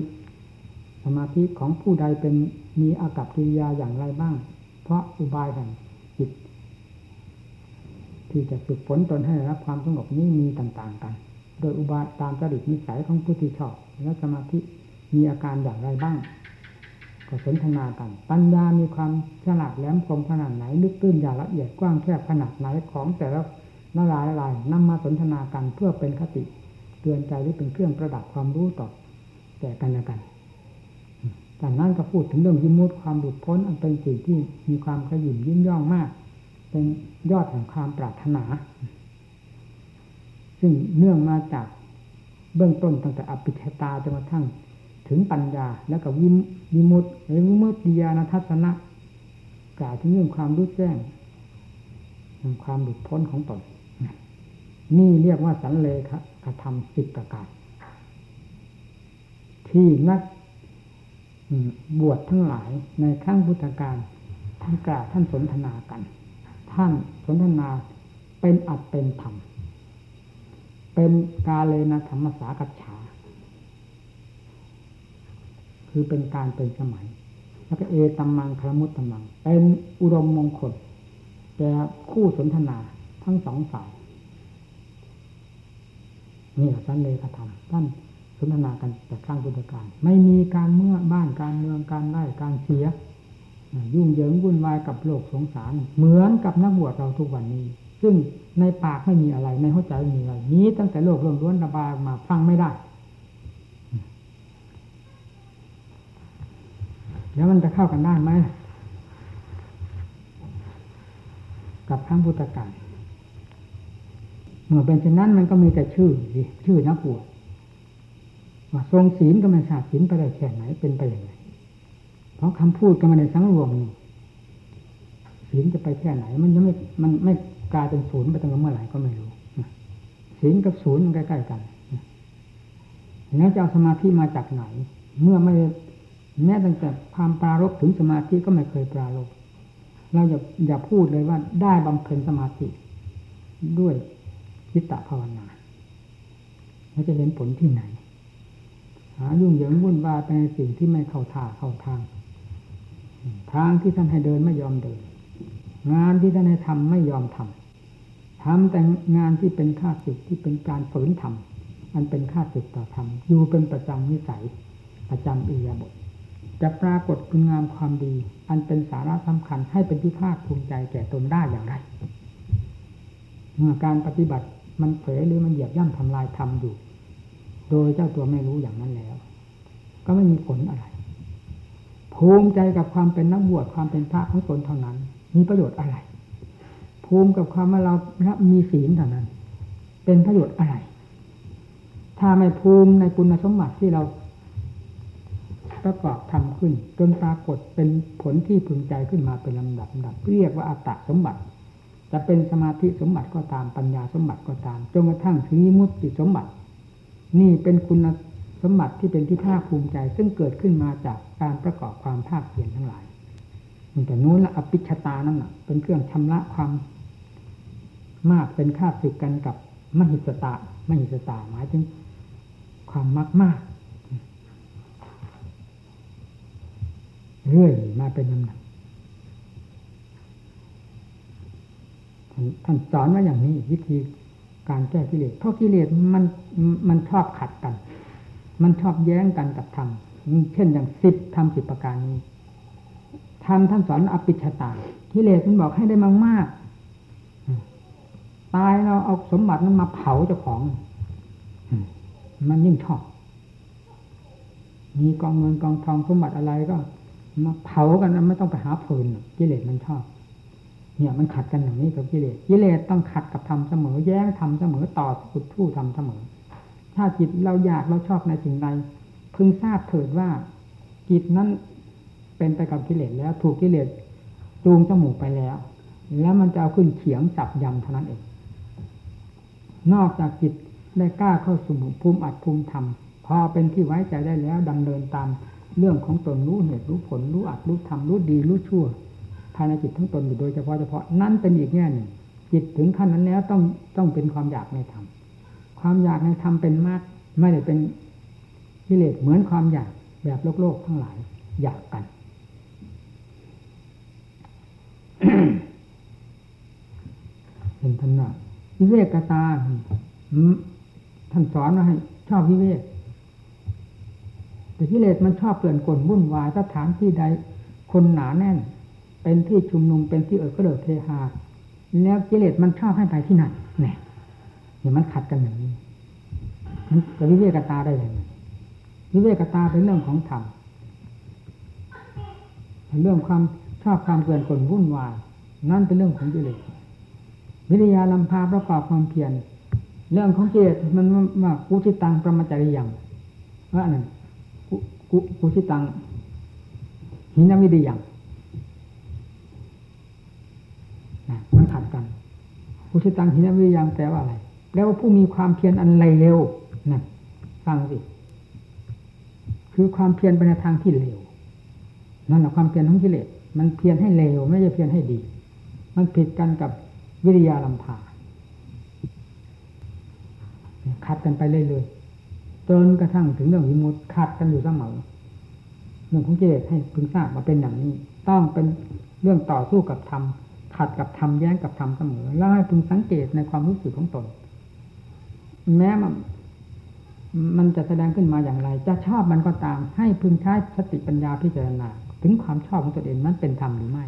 สมาธิของผู้ใดเป็นมีอากับกิริยาอย่างไรบ้าง เพราะอุบายแห่งจิต ที่จะฝึกฝนตนให้รับความสงบนี้มีต่างๆกัน โดยอุบายตามจริตนิสัยของผู้ที่ชอบ และสมาธิมีอาการอย่างไรบ้าง สนทนากัน ปัญญามีความฉลาดแหลมคมขนาดไหน ลึกตื้นอย่างละเอียดกว้างแคบขนาดไหนของแต่ละละลายละลายนำมาสนทนากันเพื่อเป็นคติเตือนใจหรือเป็นเครื่องประดับความรู้ต่อแก่กันและกันจากนั้นก็พูดถึงเรื่องยิมุตความหลุดพ้นอันเป็นสิ่งที่มีความขยิมยิ่งย่องมาก เป็นยอดแห่งความปรารถนา ซึ่งเนื่องมาจากเบื้องต้นตั้งแต่อภิชตาจนกระทั่ง ถึงปัญญาแล้วก็วิวิมุตหรือวิมุตติญาณทัศนะกล่าวถึงเรื่องความรู้แจ้งความหลุดพ้นของตนนี่เรียกว่าสันเลขกระทำสิบประการที่นักบวชทั้งหลายในขั้งพุทธการท่านกล่าวท่านสนทนากัน ท่านสนทนาเป็นอัดเป็นธรรม เป็นกาเลนะธรรมสากัจฉา คือเป็นการเป็นสมัย แล้วก็เอตัมมังคลมุตตัมมัง เป็นอุดมมงคลแก่คู่สนทนาทั้งสองฝ่ายนี่แหละสันเลขธรรมท่านสนทนากันแต่ครั้งพุทธการ ไม่มีการเมื่อบ้านการเมืองการไล่การเสีย ยุ่งเหยิงวุ่นวายกับโลกสงสาร เหมือนกับนักบวชเราทุกวันนี้ ซึ่งในปากไม่มีอะไรในหัวใจไมีอะไรนี้ตั้งแต่โลกเรื่องล้วนระบายมาฟังไม่ได้ แล้วมันจะเข้ากันได้ไหมกับครั้งพุทธการเมื่อเป็นเช่นนั้นมันก็มีแต่ชื่อชื่อนักบวชว่าทรงศีลก็ไม่ทราบศีลไปได้แค่ไหนเป็นไปอย่างไรเพราะคำพูดก็ไม่ได้สังรวมศีลจะไปแค่ไหน มันยังไม่มันไม่กลายเป็นศูนย์ไปตั้งแต่เมื่อไหร่ก็ไม่รู้ศีลกับศูนย์มันใกล้ๆกันแล้วจะเอาสมาธิมาจากไหน เมื่อไม่ แม้ตั้งแต่พามปรารบถึงสมาธิก็ไม่เคยปรารบเราอย่าอย่าพูดเลยว่าได้บำเพ็ญสมาธิด้วยจิตตภาวนาแล้วจะเห็นผลที่ไหน หายุ่งเหยิงวุ่นวายไปในสิ่งที่ไม่เข้าท่าเข้าทาง ทางที่ท่านให้เดินไม่ยอมเดิน งานที่ท่านให้ทำไม่ยอมทำทำแต่งานที่เป็นค่าศึกที่เป็นการฝืนทำมันเป็นค่าศึกต่อธรรมอยู่เป็นประจำนิสัยประจำอิยาบท จะปรากฏคุณงามความดี อันเป็นสาระสำคัญให้เป็นที่ภาคภูมิใจแก่ตนได้อย่างไรเมื่อการปฏิบัติมันเผยหรือมันเหยียบย่ำทำลายทำอยู่ โดยเจ้าตัวไม่รู้อย่างนั้นแล้ว ก็ไม่มีผลอะไร ภูมิใจกับความเป็นนักบวชความเป็นพระของตนเท่านั้น มีประโยชน์อะไร ภูมิกับความว่าเรามีศีลเท่านั้น เป็นประโยชน์อะไร ถ้าไม่ภูมิในคุณสมบัติที่เรา ประกอบทำขึ้น จนปรากฏเป็นผลที่พึงใจขึ้นมาเป็นลำดับดับเรียกว่าอัตตสมบัติ จะเป็นสมาธิสมบัติก็ตามปัญญาสมบัติก็ตามจนกระทั่งถึงมุติสมบัติ นี่เป็นคุณสมบัติที่เป็นที่ภาคภูมิใจ ซึ่งเกิดขึ้นมาจากการประกอบความภาคเพียรทั้งหลายแต่นู้นละอภิชตานั่นแหะเป็นเครื่องชำระความ มากเป็นค่าศึกกันกับมหิสตามหิสตาหมายถึงความมากมาก เรื่อยมาเป็นลำดับท่านสอนว่าอย่างนี้วิธีการแก้กิเลสเพราะกิเลสมันมันชอบขัดกัน มันชอบแย้งกันกับธรรมเช่นอย่างสิบทำสิบประการนี้ทำท่านสอนอภิชตากิเลสมันบอกให้ได้มากมากตายเราเอาสมบัตินั้นมาเผาเจ้าของ มันยิ่งชอบ มีกองเงินกองทองสมบัติอะไรก็ มาเผากันไม่ต้องไปหาฟืนกิเลสมันชอบ เนี่ยมันขัดกันอย่างนี้กับกิเลสกิเลสต้องขัดกับธรรมเสมอ แย้งธรรมเสมอต่อสุดทู่ธรรมเสมอ ถ้าจิตเราอยากเราชอบในสิ่งใดพึงทราบเถิดว่าจิตนั้นเป็นไปกับกิเลสแล้วถูกกิเลสจูงจมูกไปแล้ว แล้วมันจะเอาขึ้นเขียงจับยำเท่านั้นเอง นอกจากจิตได้กล้าเข้าสู่ภูมิอัดภูมิธรรมพอเป็นที่ไว้ใจได้แล้วดำเนินตาม เรื่องของตนรู้เหตุรู้ผลรู้อัดรู้ทำรู้ดีรู้ชั่วภายในจิตทั้งตนอยู่โดยเฉพาะเฉพาะนั่นเป็นอีกแง่หนึ่งจิตถึงขั้นนั้นแล้วต้องต้องเป็นความอยากในธรรมความอยากในธรรมเป็นมากไม่ได้เป็นกิเลสเหมือนความอยากแบบโลกโลกทั้งหลายอยากกันเห็นท่านว่าวิเวกตาท่านสอนว่าให้ชอบวิเวก แต่กิเลสมันชอบเปลี่ยนกลวุ่นวายสถานที่ใด คนหนาแน่น เป็นที่ชุมนุมเป็นที่เอิกระเดิดเทหาแล้วกิเลสมันชอบให้ไปที่นั่นเนี่ยเนี่ยมันขัดกันอย่างนี้มันจะวิเวกตาได้ยังไงวิเวกตาเป็นเรื่องของธรรมเรื่องความชอบความเกินคนวุ่นวายนั่นเป็นเรื่องของกิเลสวิทยาลำพาประกอบความเพียรเรื่องของกิเลสมันว่ากุชิตังประมาจริยังว่านั่น กุชิตัง หินวิริยังมันขัดกันกุชิตังหินวิริยังแปลว่าอะไรแปลว่าผู้มีความเพียรอันไรเร็วนั่นฟังสิคือความเพียรไปในทางที่เร็วนั่นแหละความเพียรของกิเลสมันเพียรให้เร็วไม่ใช่เพียรให้ดี มันผิดกันกับวิริยาลำพาขัดกันไปเรื่อยๆ จนกระทั่งถึงเรื่องวิมุตขัดกันอยู่เสมอเรื่องของกิเลสให้พึงทราบว่าเป็นอย่างนี้ ต้องเป็นเรื่องต่อสู้กับธรรมขัดกับธรรมแย้งกับธรรมเสมอ แล้วให้พึงสังเกตในความรู้สึกของตน แม้มันมันจะแสดงขึ้นมาอย่างไร จะชอบมันก็ตาม ให้พึงใช้สติปัญญาพิจารณา ถึงความชอบของตัวเองนั้นเป็นธรรมหรือไม่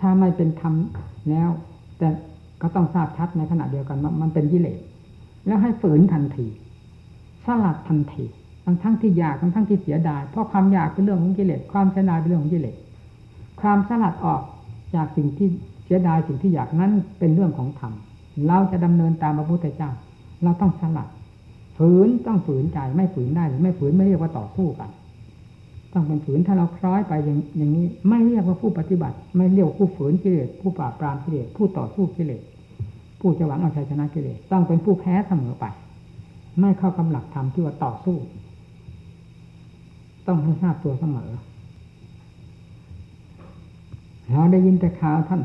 ถ้าไม่เป็นธรรมแล้ว แต่ก็ต้องทราบชัดในขณะเดียวกันว่ามันเป็นกิเลสแล้วให้ฝืนทันที ลัดทันทีทั้งทั้งที่อยากทั้งทั้งที่เสียดาย เพราะความอยากเป็นเรื่องของกิเลส ความเสียดายเป็นเรื่องของกิเลส ความสลัดออกจากสิ่งที่เสียดายสิ่งที่อยากนั้นเป็นเรื่องของธรรม เราจะดำเนินตามพระพุทธเจ้า เราต้องสลัด ฝืนต้องฝืนใจไม่ฝืนได้หรือไม่ฝืนไม่เรียกว่าต่อสู้กัน ต้องเป็นฝืนถ้าเราคล้อยไปอย่างอย่างนี้ ไม่เรียกว่าผู้ปฏิบัติ ไม่เรียกว่าผู้ฝืนกิเลส ผู้ปราบปรามกิเลส ผู้ต่อสู้กิเลส ผู้จะหวังเอาชัยชนะกิเลส ต้องเป็นผู้แพ้เสมอไป ไม่เข้ากำหลักธรรมที่ว่าต่อสู้ ต้องให้ทราบตัวเสมอเราได้ยินแต่ข่าวท่าน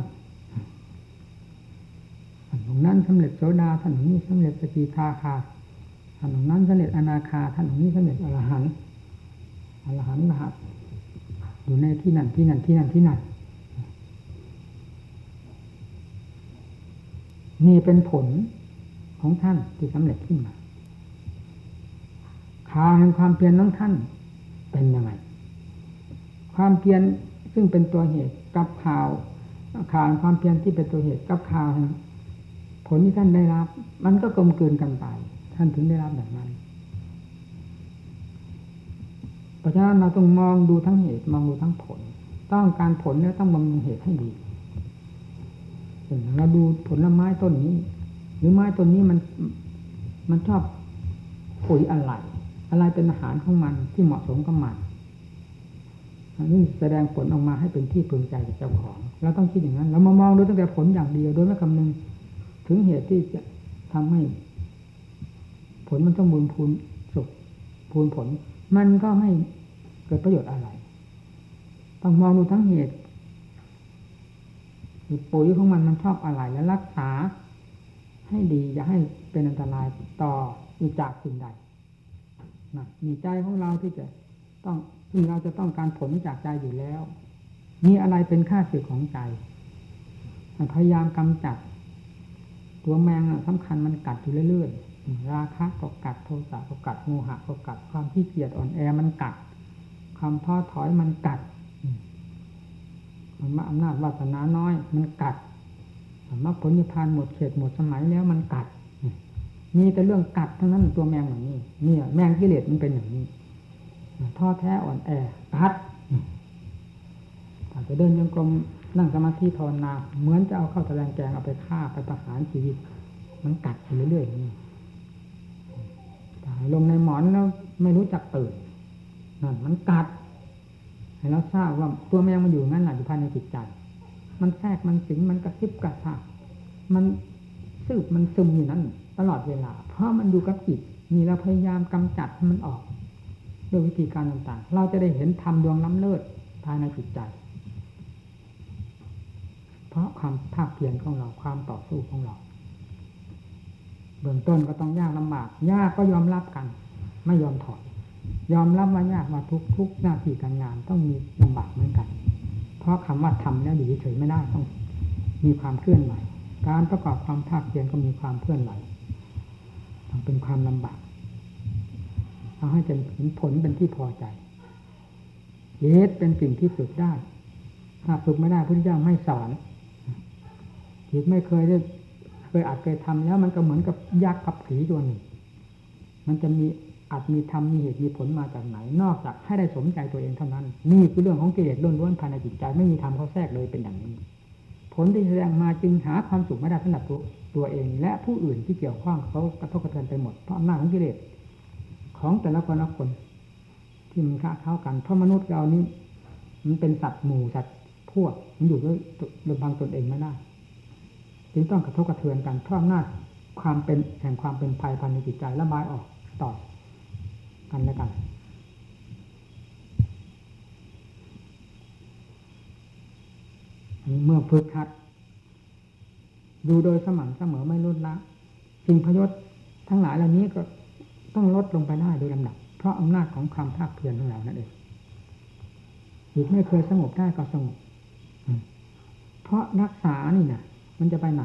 ท่านองนั้นสำเร็จโสดาท่านองนี้สำเร็จสกิทาคาท่านองนั้นสำเร็จอนาคาท่านองนี้สำเร็จอรหันต์อรหันต์รหัสอยู่ในที่นั่นที่นั่นที่นั่นที่นั่นนี่เป็นผลของท่านที่สำเร็จขึ้นมา ข่าวแห่งความเพียรของท่านเป็นยังไง ความเพียรซึ่งเป็นตัวเหตุกับข่าวข่าวความเพียรที่เป็นตัวเหตุกับข่าวผลที่ท่านได้รับ มันก็กลมกลืนกันไป ท่านถึงได้รับแบบนั้น เพราะฉะนั้นเราต้องมองดูทั้งเหตุมองดูทั้งผล ต้องการผลแล้วต้องบำรุงเหตุให้ดีเราดูผลไม้ต้นนี้ หรือไม้ต้นนี้มันมันชอบปุ๋ยอะไร อะไรเป็นอาหารของมันที่เหมาะสมกับมันนี่แสดงผลออกมาให้เป็นที่พึงใจกับเจ้าของเราต้องคิดอย่างนั้นเรามามองดูตั้งแต่ผลอย่างเดียวโดยไม่คำนึงถึงเหตุที่จะทำให้ ผลมันต้องบูรพูนสุขพูนผล มันก็ไม่เกิดประโยชน์อะไร ต้องมองดูทั้งเหตุปุ๋ยของมันมันชอบอะไรและรักษาให้ดีอย่าให้เป็นอันตรายต่ออีจากสิ่งใด นะมีใจของเราที่จะต้องซึ่งเราจะต้องการผลจากใจอยู่แล้ว มีอะไรเป็นค่าสึกของใจพยายามกำจัด ตัวแมงสำคัญมันกัดอยู่เรื่อยๆราคะก็กัดโทสะก็กัดโมหะก็กัดความขี้เกียจอ่อนแอมันกัด ความท้อถอยมันกัดมันมาอำนาจวาสนาน้อย มันกัดมรรคผลนิพพานหมดเขตหมดสมัยแล้วมันกัด มีแต่เรื่องกัดเท่านั้นตัวแมงอย่างนี้เนี่ยแมงกิเลสมันเป็นอย่างนี้ท้อแท้อ่อนแอกัดอาจจะเดินยังกรมนั่งสมาธิภาวนาเหมือนจะเอาเข้าแสลงแกงเอาไปฆ่าไปประหารชีวิต มันกัดอยู่เรื่อยๆนี่ลงในหมอนแล้วไม่รู้จักตื่นนั่นมันกัดให้เราทราบว่าตัวแมงมันอยู่งั้นแหละอยู่ภายในจิตใจ มันแทรกมันสิงมันกระซิบกระซาบมันซึบมันซึมอยู่นั้น ตลอดเวลา เพราะมันอยู่กับจิตนี่เราพยายามกำจัดให้มันออกด้วยวิธีการต่างๆ เราจะได้เห็นธรรมดวงล้ำเลิศภายในจิตใจ เพราะความภาคเพียรของเราความต่อสู้ของเรา เบื้องต้นก็ต้องยากลำบากยากก็ยอมรับกัน ไม่ยอมถอยยอมรับว่ายากว่าทุกทุกหน้าที่การงานต้องมีลำบากเหมือนกัน เพราะคำว่าทำแล้วอยู่เฉยไม่ได้ต้อง มีความเคลื่อนไหวการประกอบความภาคเพียรก็มีความเคลื่อนไหว เป็นความลำบากเอาให้จนเห็นผลเป็นที่พอใจเยสเป็นสิ่งที่ฝึกได้ ถ้าฝึกไม่ได้พระพุทธเจ้าไม่สอนจิตไม่เคยได้เคยอาจเคยทำแล้วมันก็เหมือนกับยักษ์กับผีตัวหนึ่ง มันจะมีอาจมีธรรมมีเหตุมีผลมาจากไหน นอกจากให้ได้สมใจตัวเองเท่านั้น นี่คือเรื่องของกิเลสล้วนๆภายในจิตใจไม่มีธรรมเขาแทรกเลยเป็นอย่างนี้ ผลที่แสดงมาจึงหาความสุขไม่ได้สำหรับตัว ตัวเองและผู้อื่นที่เกี่ยวข้องเขากระทบกระเทือนไปหมดเพราะอำนาจของกิเลสของแต่ละคนละคน ที่มันค้าเข้ากันเพราะมนุษย์เรานี้มันเป็นสัตว์หมู่สัตว์พวกมันอยู่ด้วยลำพังตนเองไม่ได้จึงต้องกระทบกระเทือนกันเพราะอำนาจความเป็นแห่งความเป็นภัยภายในจิตใจระบายออกต่อกันและกันเมื่อฝึกหัด ดูโดยสม่ำเสมอไม่ลดละสิ่งพยศทั้งหลายเหล่านี้ก็ต้องลดลงไปได้โดยลำดับ เพราะอำนาจของความภาคเพียรของเรานั่นเองจิตไม่เคยสงบได้ก็สงบเพราะรักษานี่นะมันจะไปไหน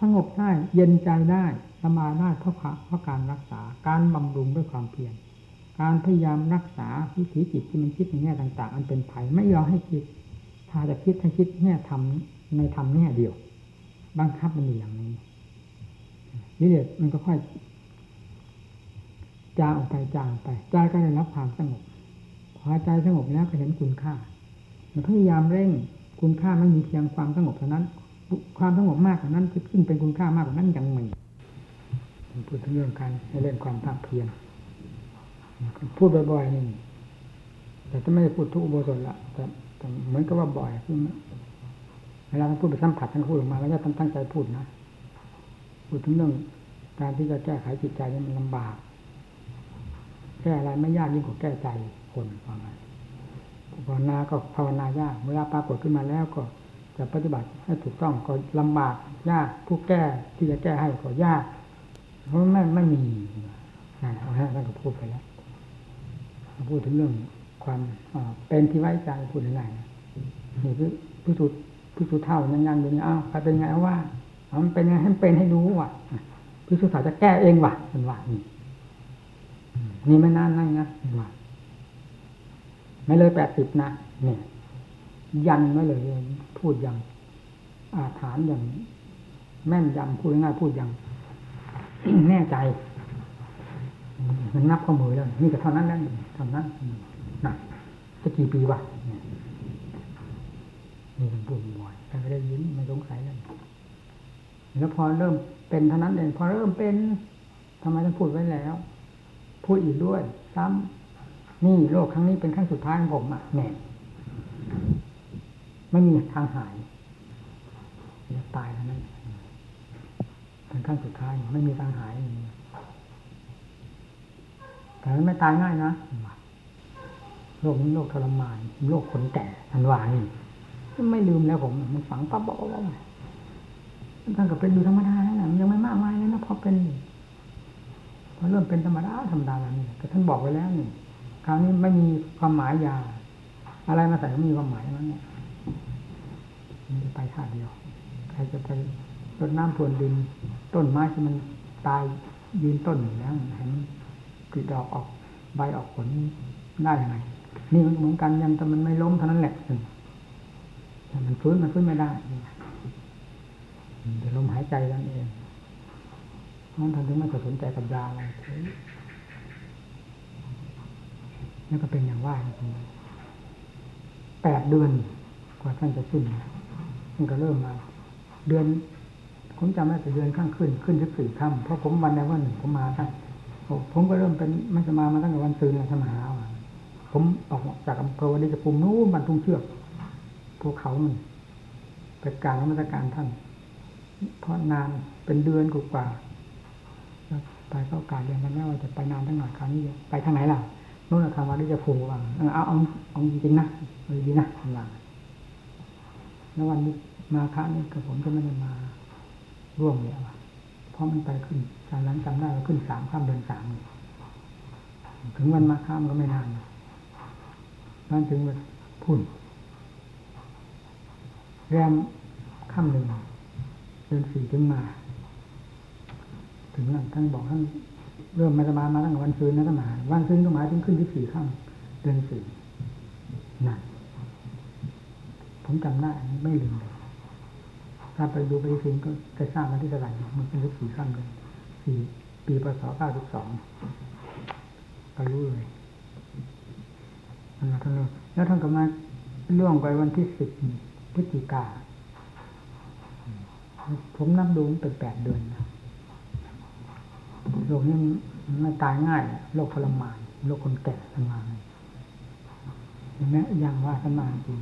สงบได้เย็นใจได้สมาได้เพราะเพราะการรักษาการบำรุงด้วยความเพียรการพยายามรักษาวิถีจิตที่มันคิดในแง่ต่าง ๆ อันเป็นภัยไม่ยอมให้คิด ถ้าจะคิดให้คิดแง่ทำในทำแง่เดียว บังคับมันอยู่อย่างนี้วิเลศมันก็ค่อยจางออกไปจางไปใจก็ได้รับความสงบพอใจสงบแล้วก็เห็นคุณค่า มันพยายามเร่งคุณค่าไม่มีเพียงความสงบเท่านั้น ความสงบมากกว่านั้นขึ้นเป็นคุณค่ามากกว่านั้นยังมีพูดถึงเรื่องการเล่นความภาคเพียรพูดบ่อยๆนี่แต่จะไม่ได้พูดทุกโบสถละแต่เหมือนกับว่าบ่อยขึ้น เวลาเราพูดไปสัมผัสท่านพูดออกมาแล้วจะต้องตั้งใจพูดนะพูดถึงเรื่องการที่จะแก้ไขจิตใจนี่มันลำบาก แก้อะไรไม่ยากยิ่งกว่าแก้ใจคนว่าไงภาวนาก็ภาวนายากเวลาปรากฏขึ้นมาแล้วก็จะปฏิบัติให้ถูกต้องก็ลำบากยากผู้แก้ที่จะแก้ให้ก็ยาก เพราะไม่ไม่มีนะเอาฮะท่านก็พูดไปแล้วพูดถึงเรื่องความเป็นที่ไว้ใจพูดอะไรนี่คือพิสูจน์ พิสูเท่ายังยังอยู่นี่อ้าวใครเป็นไงว่ามันเป็นไงให้เป็นให้รู้ว่ะพิสูจน์เท่าจะแก้เองว่ะเป็นว่านี่นี่ไม่นานนั่งนะเป็นว่าไม่เลยแปดสิบนะเนี่ย ยันไม่เลยพูดย่างอาถานอย่าง แม่นยำพูดง่ายพูดย่างแน่ใจมันนับข้อมือแล้วนี่ก็เท่านั้นแล้วเท่านั้นนะจะกี่ปีวะนี่มันพูดบ่อ ยไม่ได้ยินไม่สงสัยเลยแล้วพอเริ่มเป็นเท่านั้นเองพอเริ่มเป็นทำไมต้องพูดไว้แล้ว พูดอีกด้วย ซ้ำนี่โลกครั้งนี้เป็นครั้งสุดท้ายของผมอะแน่ไม่มีทางหายจะตายแล้วนั่นเป็นขั้นสุดท้ายไม่มีทางหายแต่ไม่ตายง่ายนะโลกนี้โลกทรมานโลกคนแก่ทันวานี่ ไม่ลืมแล้วผมมันฝังปั๊บบอกว่าท่านก็เป็นอยู่ธรรมดาแล้วนะมันยังไม่มากมายเลยนะพอเป็นพอเริ่มเป็นธรรมดาธรรมดาแล้วนี่ก็ท่านบอกไว้แล้วนี่คราวนี้ไม่มีความหมายยา อะไรมาใส่ก็มีความหมายนั้นเนี่ยมันจะไปท่าเดียวใครจะไปรดน้ำพรวนดิน ต้นไม้ที่มันตายยืนต้นอยู่แล้วเห็นกลีดอกออกใบออกผลได้ยังไงนี่มันเหมือนกันยังแต่มันไม่ล้มเท่านั้นแหละ มันฟื้นมันฟื้นไม่ได้เดี๋ยวลมหายใจนั่นเองนั่นท่านถึงไม่สนใจกับยาอะไรนี่ก็เป็นอย่างว่าจริงแปดเดือนกว่าท่านจะสิ้นมันก็เริ่มมา เดือนผมจำได้แต่เดือนข้างขึ้นขึ้นสิบสี่ค่ำเพราะผมวันใดวันหนึ่งผมมาท่านผมก็เริ่มเป็นไมัสมามาตั้งแต่วันตื่นเลยท่านมาหาผมออกจากอำเภอวันนี้จะปุ่มนู้นบรรทุงเชือก ภูเขามันเป็นการรัชการท่าน เพราะนานเป็นเดือนกว่าไปเข้าการเรียนกันแม่ว่าจะไปนานทั้งหน่อยคราวนี้ไปทางไหนล่ะนู่นนะคำว่าที่จะผูกว่าเอาเอาเอาจริงนะเลยดีนะว่าแล้ววันนี้มาค้านี่กับผมจะไม่ได้มาร่วมเลยว่ะเพราะมันไปขึ้นจากนั้นจำได้ว่าขึ้นสามข้ามเดือนสามถึงวันมาข้ามก็ไม่นานนั่นถึงวันพุ่น แรมข้ามหนึ่งเดือนสี่ถึงมา ถึงนั่นท่านบอกท่านเริ่มมาสมามาตั้งแต่วันซื้นนะท่านมาวันซื้นก็หมายถึงขึ้นที่สี่ข้ามเดือนสี่นั่นผมจำได้ไม่ลืมเลยถ้าไปดูไปสิงก็จะทราบมาที่เท่าไหร่มันเป็นที่สี่ข้ามเลยสี่ปีพศเก้าสิบสองก็รู้เลยนั่นแหละท่านแล้วท่านก็มาล่วงไปวันที่สิบ พฤศจิกา ผมนับดูมันเป็นแปดเดือนนะโรคนี้มันตายง่ายโรคทรมานโรคคนแก่ทรมานอย่างนี้ย่างว่าท่านมาจริง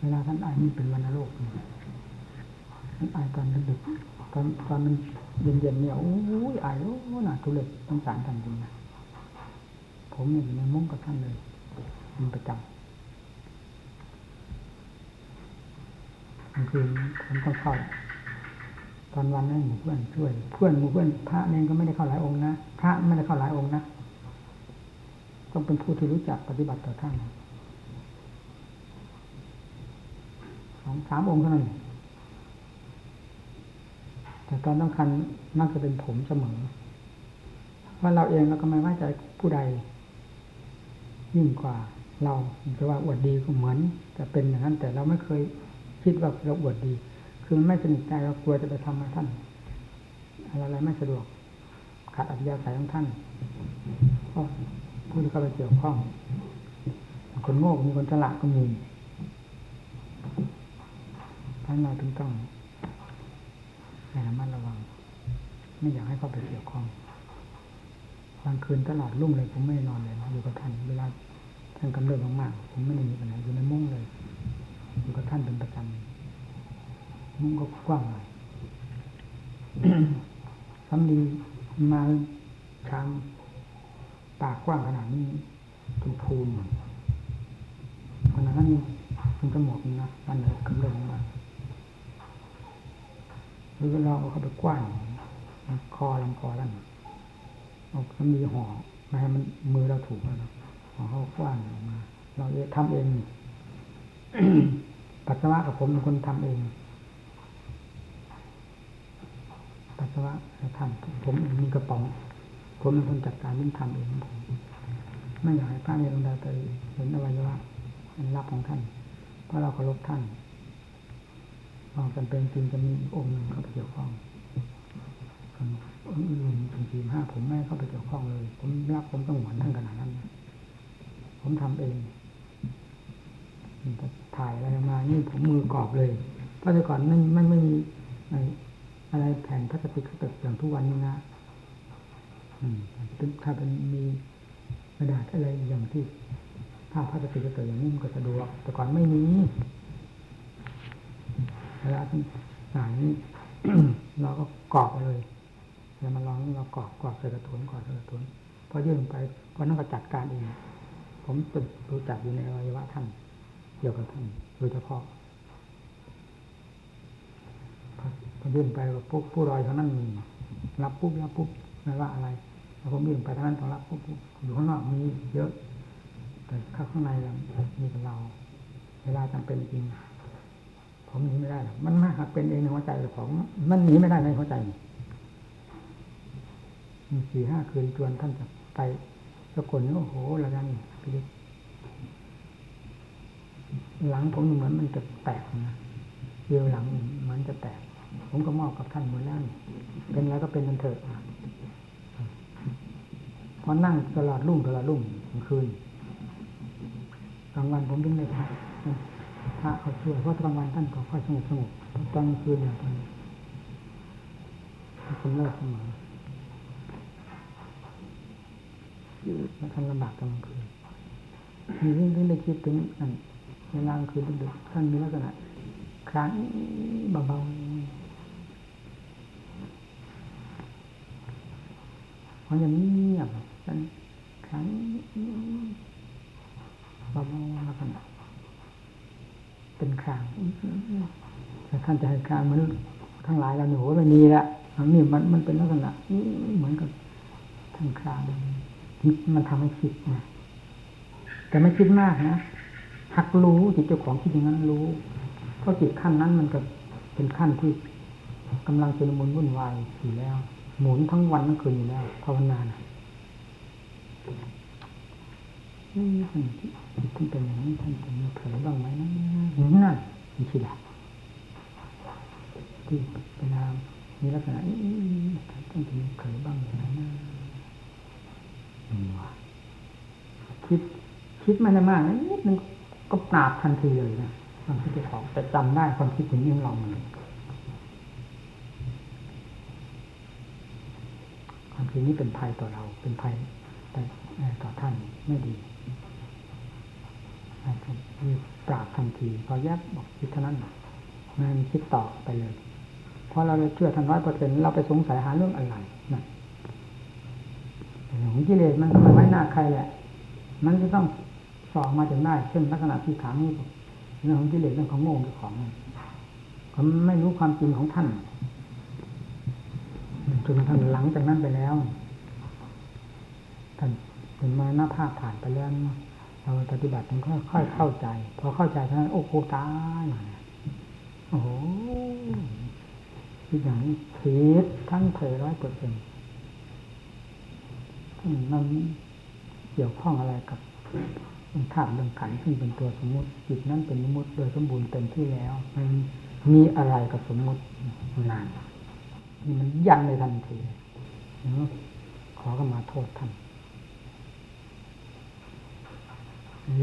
เวลาท่านไอนี่เป็นวันโรคท่านไอตอนดึกตอนตอนมันเย็นๆเนี่ยโอ้ยไอโอ้หนาทุเรศต้องสารท่านจริงนะผมอยู่ในมุ้งกับท่านเลยเป็นประจำ กลางคืนผมต้องเข้าตอนวันนั้นหมู่เพื่อนช่วย เพื่อนหมู่เพื่อนพระเองก็ไม่ได้เข้าหลายองค์นะพระไม่ได้เข้าหลายองค์นะต้องเป็นผู้ที่รู้จักปฏิบัติต่อท่านสองสามองค์เท่านั้นแต่ตอนสำคัญมักจะเป็นผมเสมอว่าเราเองเราก็ไม่ไว้ใจผู้ใด ยิ่งกว่าเราจะว่าอวดดีก็เหมือนจะเป็นอย่างนั้นแต่เราไม่เคย คิดว่าเราอวดดี คือมันไม่สนิทใจเรากลัวจะไปทำให้ท่านอะไรไม่สะดวกขาดอัธยาศัยของท่านก็ผู้ที่เข้าไปเกี่ยวข้อง คนโง่มีคนฉลาดก็มีท่านเราถึงต้องให้ระมัดระวัง ไม่อยากให้เข้าไปเกี่ยวข้องกลางคืนตลอดรุ่งเลยผมไม่นอนเลยนะอยู่กับท่านเวลาท่านกำเริบมากๆผมไม่ได้มีปัญหาอยู่ในมุ้งเลย อยู่กับท่านเป็นประจำมุ้งก็กว้างหน่อยทำดีมาชามปากกว้างขนาดนี้ถูกพูนขนาดนั้นมันจะหมดนะมันเลยกำเริบมาหรือเราเอาเข้าไปกว้างคอลำคอแล้วเอามันมีห่อไม่ให้มันมือเราถูกแล้วนะห่อเขากว้างออกมา เราทำเอง ปัสสาวะกับผมเป็นคนทำเอง ปัสสาวะทำผมมีกระป๋อง ผมเป็นคนจัดการเรื่องทำเองผมไม่อยากให้พระเนรองค์ใดไปเห็นอวัยวะอันรับของท่าน เพราะเราเคารพท่านลองจำเป็นจริงจะมีองค์หนึ่งเข้าไปเกี่ยวข้ององค์อื่นถึงสี่ห้าผมไม่เข้าไปเกี่ยวข้องเลย ผมรักผมต้องหวนท่านขนาดนั้น ผมทำเอง ถ่ายอะไรมา นี่ผมมือกรอบเลยเพราะแต่ก่อนไม่ไม่ไม่มีอะไรแผ่นพลาสติกเตึกอย่างทุกวันนี้นะถ้าเป็นมีกระดาษอะไรอย่างที่ผ้าพลาสติกเตึกอย่างนี้มันก็สะดวก แต่ก่อนไม่มีเวลาที่หายนี้เราก็กรอบเลยแล้วมาลองเรากรอบกรอบใส่กระถุนกรอบใส่กระถุนพอยื่นไปก็นั่งก็จัดการเองผมจะรู้จักอยู่ในอวัยวะท่าน เกี่ยวกับท่านโดยเฉพาะพอยื่นไปว่าปุ๊บผู้รอยเท่านั้นมีรับปุ๊บรับปุ๊บไม่ว่าอะไรพอผมยื่นไปท่านั้นต้องรับปุ๊บปุ๊บอยู่ข้างนอกมีเยอะ แต่ข้างในเรามีกับเรา เวลาจำเป็นจริง ผมหนีไม่ได้หรอกมันมาหักเป็นเองในหัวใจของ มันหนีไม่ได้ในหัวใจสี่ห้าคืนจวนท่านจะไปสะกดนี่โอ้โหระดับนี้ หลังผมเหมือนมันจะแตกนะเดียวหลังมันจะแตก ผมก็มอบกับท่านหมดแล้วนี่เป็นอะไรก็เป็นกันเถิดพอนั่งตลอดรุ่งตลอดรุ่งกลางคืนกลางวันผมถึงได้พระพระเขาช่วยเพราะกลางวันท่านก็ค่อยสงบสงบตอนกลางคืนเนี่ยท่านเป็นเลิกเสมอแล้วท่านลำบากกลางคืนมีเรื่องที่ได้คิดถึงอัน เวลากลางคืนดึกๆท่านมีลักษณะคลานเบาๆเพราะย่างเงียบท่านคลานเบาๆลักษณะเป็นคลางแต่ท่านจะให้คลางเหมือนทั้งหลายเราหนูไม่มีละอันนี้มันมันเป็นลักษณะเหมือนกับทั้งคลางมันทำให้คิดนะแต่ไม่คิดมากนะ หักรู้จิตเจ้าของคิดอย่างนั้นรู้ เพราะจิตขั้นนั้นมันก็เป็นขั้นที่กำลังชุลมุนวุ่นวายอยู่แล้ว หมุนทั้งวันทั้งคืนอยู่แล้วภาวนานะนี่ท่านท่านเป็นอย่างนี้ท่านจะมีเผยบ้างไหมนะนั่นนี่คิดละที่เวลามีลักษณะท่านจะมีเผยบ้างไหมนะคิดคิดม่ได้มากนิดนึง ก็ปราบทันทีเลยนะความคิดของแต่จำได้ความคิดถึงยิ่งเราเลยความคิดนี้เป็นภัยต่อเรา เป็นภัยต่อท่านไม่ดีปราบทันทีพอแยกบอกคิดเท่านั้นมันคิดต่อไปเลยเพราะเราเชื่อท่านร้อยเปอร์เซ็นเราไปสงสัยหาเรื่องอะไรนะของกิเลสมันไม่ไว้หน้าใครแหละ มันจะต้อง สอบมาจนได้เช่นลักษณะที่ถามนี่เรื่องของกิเลสเรื่องของโง่เจ้าของผมไม่รู้ความจริงของท่านจนกระทั่งหลังจากนั้นไปแล้วท่านเป็นมาหน้าภาพผ่านไปแล้วเราปฏิบัติมันค่อยๆเข้าใจ พอเข้าใจเท่านั้นโอ้โหตายโอ้โหที่อย่างนี้ผิดทั้งเผยร้อยเปอร์เซ็นต์มันเกี่ยวข้องอะไรกับ มันธาตุเรื่องขันซึ่งเป็นตัวสมมติจิตนั้นเป็นสมมติโดยสมบูรณ์เต็มที่แล้วมันมีอะไรกับสมมตินานนี่มันยันในทันทีขอก็มาโทษท่าน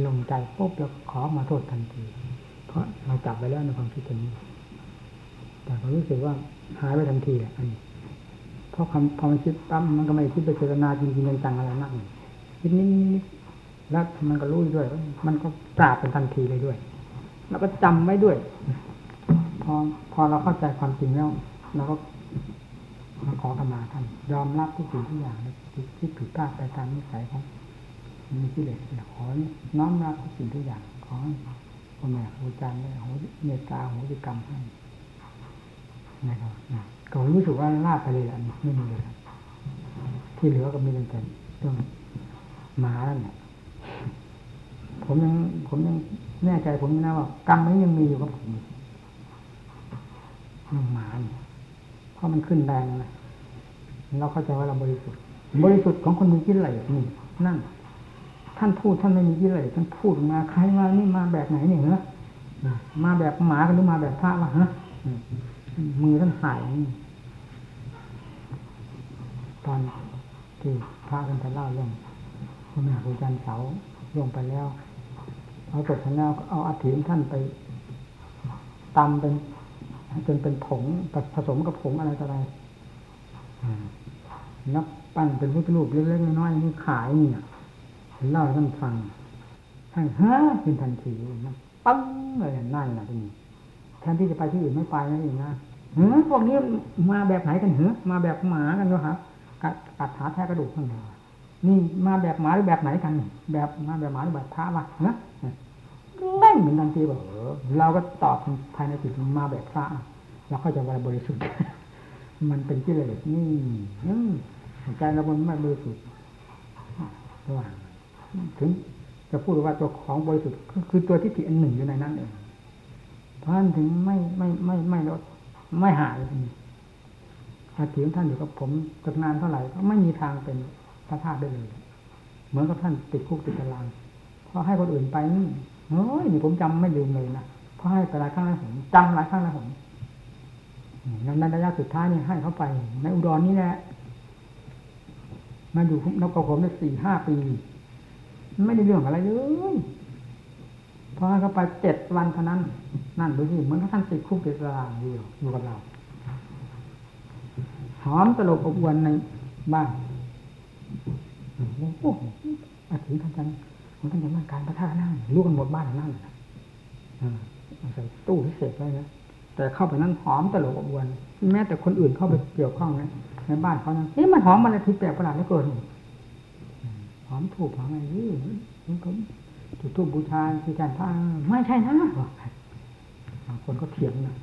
ลงใจปุ๊บแล้วขอมาโทษทันที เพราะเราจับไปแล้วในความคิดนี้ แต่ก็รู้สึกว่าหายไปทันทีแหละอันนี้เพราะความพอมันคิดปั๊มมันก็ไม่คิดไปเจตนาจริงๆจังๆอะไรนักคิดนิด แล้วมันก็รู้ด้วย มันก็ปราบเป็นทันทีเลยด้วย แล้วก็จำไว้ด้วย พอพอเราเข้าใจความจริงแล้วเราก็มาขอขมาท่านยอมรับทุกสิ่งทุกอย่างที่ผิดพลาดไปตามนิสัยของมีกิเลสขอน้อมรับทุกสิ่งทุกอย่างขอพ่อแม่ครูอาจารย์ได้โหเมตตาโหติกรรมให้นะครับก็รู้สึกว่าลาบไปเลยอันไม่มีเลยที่เหลือก็มีแต่เรื่องหมาแล้วเนี่ย ผมยังผมยังแน่ใจผมนะว่ากรรมนี้ยังมีอยู่กับผมเรื่องหมาเนี่ยเพราะมันขึ้นแรงนะเราเข้าใจว่าเราบริสุทธิ์ บริสุทธิ์ของคนมีกิเลสนี่นั่น ท่านพูดท่านไม่มีกิเลสท่านพูดมาใครมานี่มาแบบไหนเนี่ยเหรอมาแบบหมากันหรือมาแบบพระวะฮะมือท่านสายตอนที่พระกันจะเล่าเรื่อง พระแม่ครูจันเสาลงไปแล้ว เอาจบท่านแล้วเอาอาถิมท่านไปตำเป็นจนเป็นผงผสมกับผงอะไรต่ออะไรนับปั้นเป็นพุทธรูปเล็กๆน้อยๆนี่ขายเนี่ยเล่าให้ท่านฟังท่านฮะเป็นทันทีนะปังเลยนั่นแหละที่นี่แทนที่จะไปที่อื่นไม่ไปนั่นเองนะเฮ้พวกนี้มาแบบไหนกันเหรอมาแบบหมากันเหรอครับกัดขาแท้กระดูกข้างใน นี่มาแบบหมาหรือแบบไหนกัน แบบมาแบบหมาหรือแบบพระวะนะเล่นเหมือนทันทีบอกเราก็ตอบภายในจิตมาแบบพระเราเข้าใจว่าบริสุทธิ์ มันเป็นกิเลสนี่ใจเรามันไม่บริสุทธิ์ระหว่างถึงจะพูดว่าตัวของบริสุทธิ์คือตัวที่ผิอันหนึ่งอยู่ในนั้นเองเพราะนั้นถึงไม่ไม่ไม่ไม่ลดไม่หายอาถิของท่านอยู่กับผมจักนานเท่าไหร่ก็ไม่มีทางเป็น พระธาตุได้เลย เหมือนกับท่านติดคุกติดตารางพอให้คนอื่นไปนี่เฮ้ยนี่ผมจำไม่ลืมเลยนะเพราะให้ไปหลายครั้งแล้วผมจำหลายครั้งแล้วผมในระยะสุดท้ายนี่ให้เขาไป ในอุดรนี่แหละมาอยู่นกกระผมได้สี่ห้าปี ไม่ได้เรื่องอะไรเลยพอให้เขาไปเจ็ดวันเท่านั้น นั่นดูสิเหมือนกับท่านติดคุกติดตารางอยู่อยู่กับเราหอมตลบอบอวนในบ้าน โอ้โหอาทิตย์ท่านจังท่านจะมาการประท่านั่งรู้กันหมดบ้านนั่นใส่ตู้พิเศษไว้นะแต่เข้าไปนั้นหอมตลบอบอวน แม้แต่คนอื่นเข้าไปเกี่ยวข้องนะในบ้านเขานั้นเอ๊ะมันหอมอะไรผิดแปลกประหลาดเหลือเกินหอมถูกหอมอะไรนี่มันก็จุดทูบบูชาที่การพระไม่ใช่นะบางคนก็เถียงนะ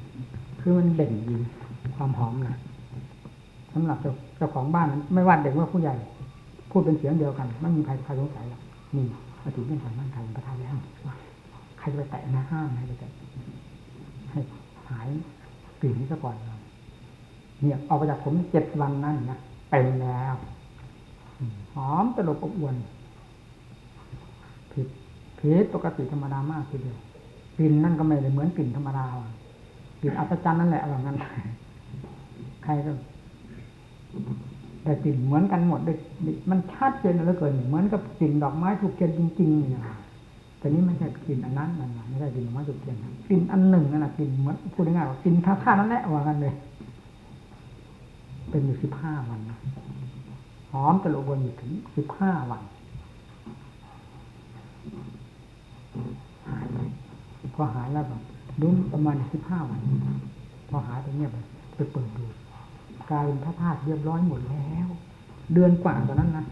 คือมันเด่นดีความหอมนะสำหรับเจ้าของบ้านไม่ว่าเด็กว่าผู้ใหญ่ พูดเป็นเสียงเดียวกัน ไม่มีใครใครสงสัยหรอกนี่อาทิตย์เป็นสายมั่นคงประทานแล้วใครจะไปแตะนะห้ามให้ไปแตะให้หายกลิ่นนี้ซะก่อนเนี่ยออกมาจากผมเจ็ดวันนั่นนะเต็มแล้วหอมตลบอบอวนผิดผิดปกติธรรมดามากทีเดียวกลิ่นนั่นก็ไม่ได้เหมือนกลิ่นธรรมดากลิ่นอัศจรรย์นั่นแหละอะไรนั้นใครก็ แต่กลิ่นเหมือนกันหมดเลยมันชัดเจนเหลือเกินเหมือนกับกลิ่นดอกไม้ถูกเทียนจริงๆเนี่ยแต่นี้ไม่ใช่กลิ่นอันนั้นมันไม่ใช่กลิ่นดอกไม้ถูกเทียนกลิ่นอันหนึ่งนั่นแหละกลิ่นเหมือนพูดง่ายๆว่ากลิ่นท่าท่านั่นแหละว่ากันเลย เป็นอยู่สิบห้าวันหอมตะลุบนอยู่ถึงสิบห้าวันหายพอหายแล้วแบบดุ้มประมาณสิบห้าวัน พอหายไปเงียบไปเปิดดู กลายเป็นพระธาตุเรียบร้อยหมดแล้ว เดือนกว่าตอนนั้นนะ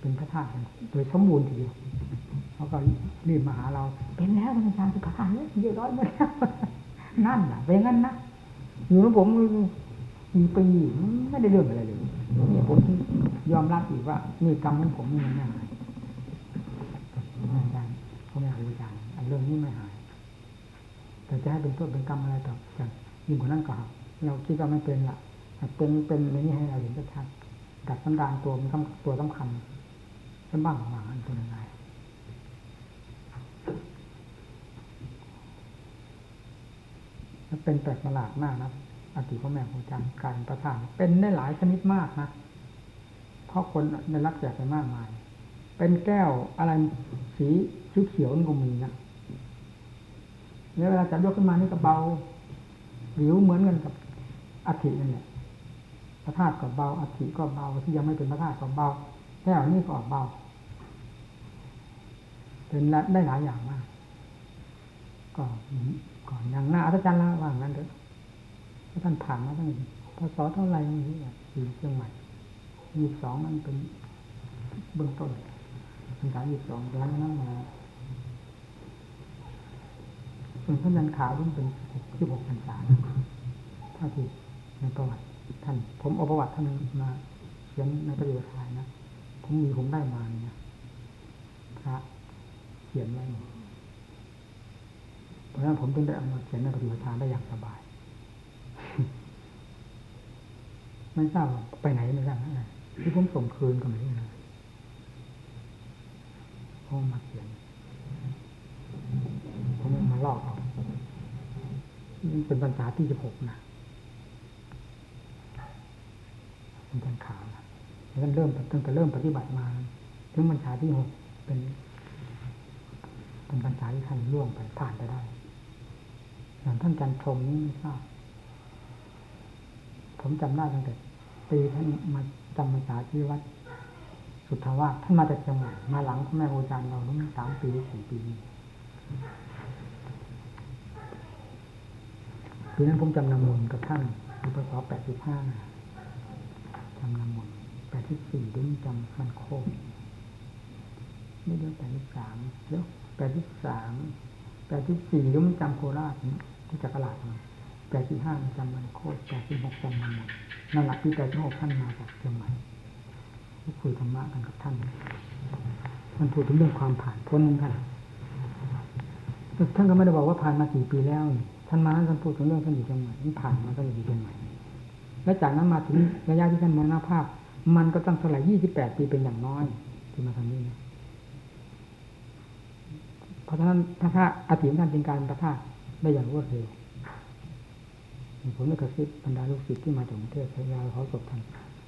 เป็นพระธาตุโดยสมบูรณ์ทีเดียวเขาก็รีบมาหาเรา เป็นแล้วท่านอาจารย์เป็นพระธาตุเรียบร้อยหมดแล้วนั่นแหละเป็นงั้นนะอยู่กับผมกี่ปีไม่ได้เรื่องอะไรเลยนี่ผมยอมรับอีกว่านี่กรรมของผมนี่มันไม่หายอาจารย์เขาไม่หายอาจารย์เรื่องนี้ไม่หายแต่จะให้เป็นตัวเป็นกรรมอะไรต่อจากยิ่งกว่านั้นก็ เราคิดว่าไม่เป็นละเป็นเป็นในนี้ให้เราเห็นชัดๆดัดสันดานตัวมันตัวสำคัญเป็นบ้างหมาอันเป็นยังไงเป็นแปลกประหลาดมากนะอติพ่อแม่ครูอาจารย์การประทานเป็นได้หลายชนิดมากนะเพราะคนได้รับแจกไปมากมาย เป็นแก้วอะไรสีสีเขียวนี่ก็มีนะเนี่ยเวลาจับยกขึ้นมานี่ก็เบาหริวเหมือนกันกับ อธินั่นแหละพระธาตุก็เบาอธิก็เบาที่ยังไม่เป็นพระธาตุก็เบาแก้วนี่ก็เบา เป็นได้หลายอย่างมากก็ก่อนอย่างหน้าอัศจรรย์ละว่างนั้นเถอะท่านผ่านมาตั้งพศเท่าไหร่นี่อยู่เชียงใหม่ยี่สองนั่นเป็นเบื้องต้นพรรษายี่สองหลังนั้นมาส่วนพระนันขาวรุ่นเป็นที่หกพรรษาถ้าที่ ในประวัติท่าน ผมเอาประวัติท่านมาเขียนในประโยชน์ทายนะ ผมมีผมได้มาเนี่ยพระเขียนไว้เพราะฉะนั้นผมจึงได้เอามาเขียนในปฏิบัติทานได้อย่างสบาย ไม่ทราบไปไหนไม่ทราบนะที่ผมส่งคืนก็ไม่รู้นะผมมาเขียน ผมมาลอกเอาเป็นภาษาที่สิบหกนะเป็นการข่าว นะแล้วเริ่มตั้งแต่เริ่มปฏิบัติมาถึงภาษาที่หกเป็นเป็นภาษาที่ท่านล่วงไปผ่านไปได้อย่างท่านจันทรมนี่ไม่ทราบผมจำได้ตั้งแต่ปีท่านมาจำพรรษาที่วัด สุทธาวาสท่านมาจากจังหวัดมาหลังพ่อแม่ครูอาจารย์เราตั้งสามปีหรือสี่ปีปีนั้นผมจำนำมนกับท่านในพศแปดสิบห้าจำนำมน สิบสี่ด้วยจำฟันโคกไม่เดี๋ยวแปดสิบสามเดี๋ยวแปดสิบสามแปดสิบสี่ด้วยมันจำโคราชที่จักรลาดแปดสิบห้าจำมันโคตรแปดสิบหกจำมันหมดนั่นแหละที่แปดสิบหกท่านมาจากเชียงใหม่คุยธรรมะกันกับท่านมันพูดถึงเรื่องความผ่านพ้นท่านท่านก็ไม่ได้บอกว่าผ่านมากี่ปีแล้วท่านมาท่านพูดถึงเรื่องท่านอยู่เชียงใหม่ท่านผ่านมาก็อยู่เชียงใหม่และจากนั้นมาถึงระยะที่ท่านมรณภาพ มันก็ตั้งเท่าไหร่ยี่สิบแปดปีเป็นอย่างน้อยที่มาทำนี่นะเพราะฉะนั้นพระธาตุอาถิมท่านเป็นการประทาตุได้อย่างรวดเร็วผมได้กระซิบบรรดาลูกศิษย์ที่มาจากกรุงเทพพยายามเขาศพท่าน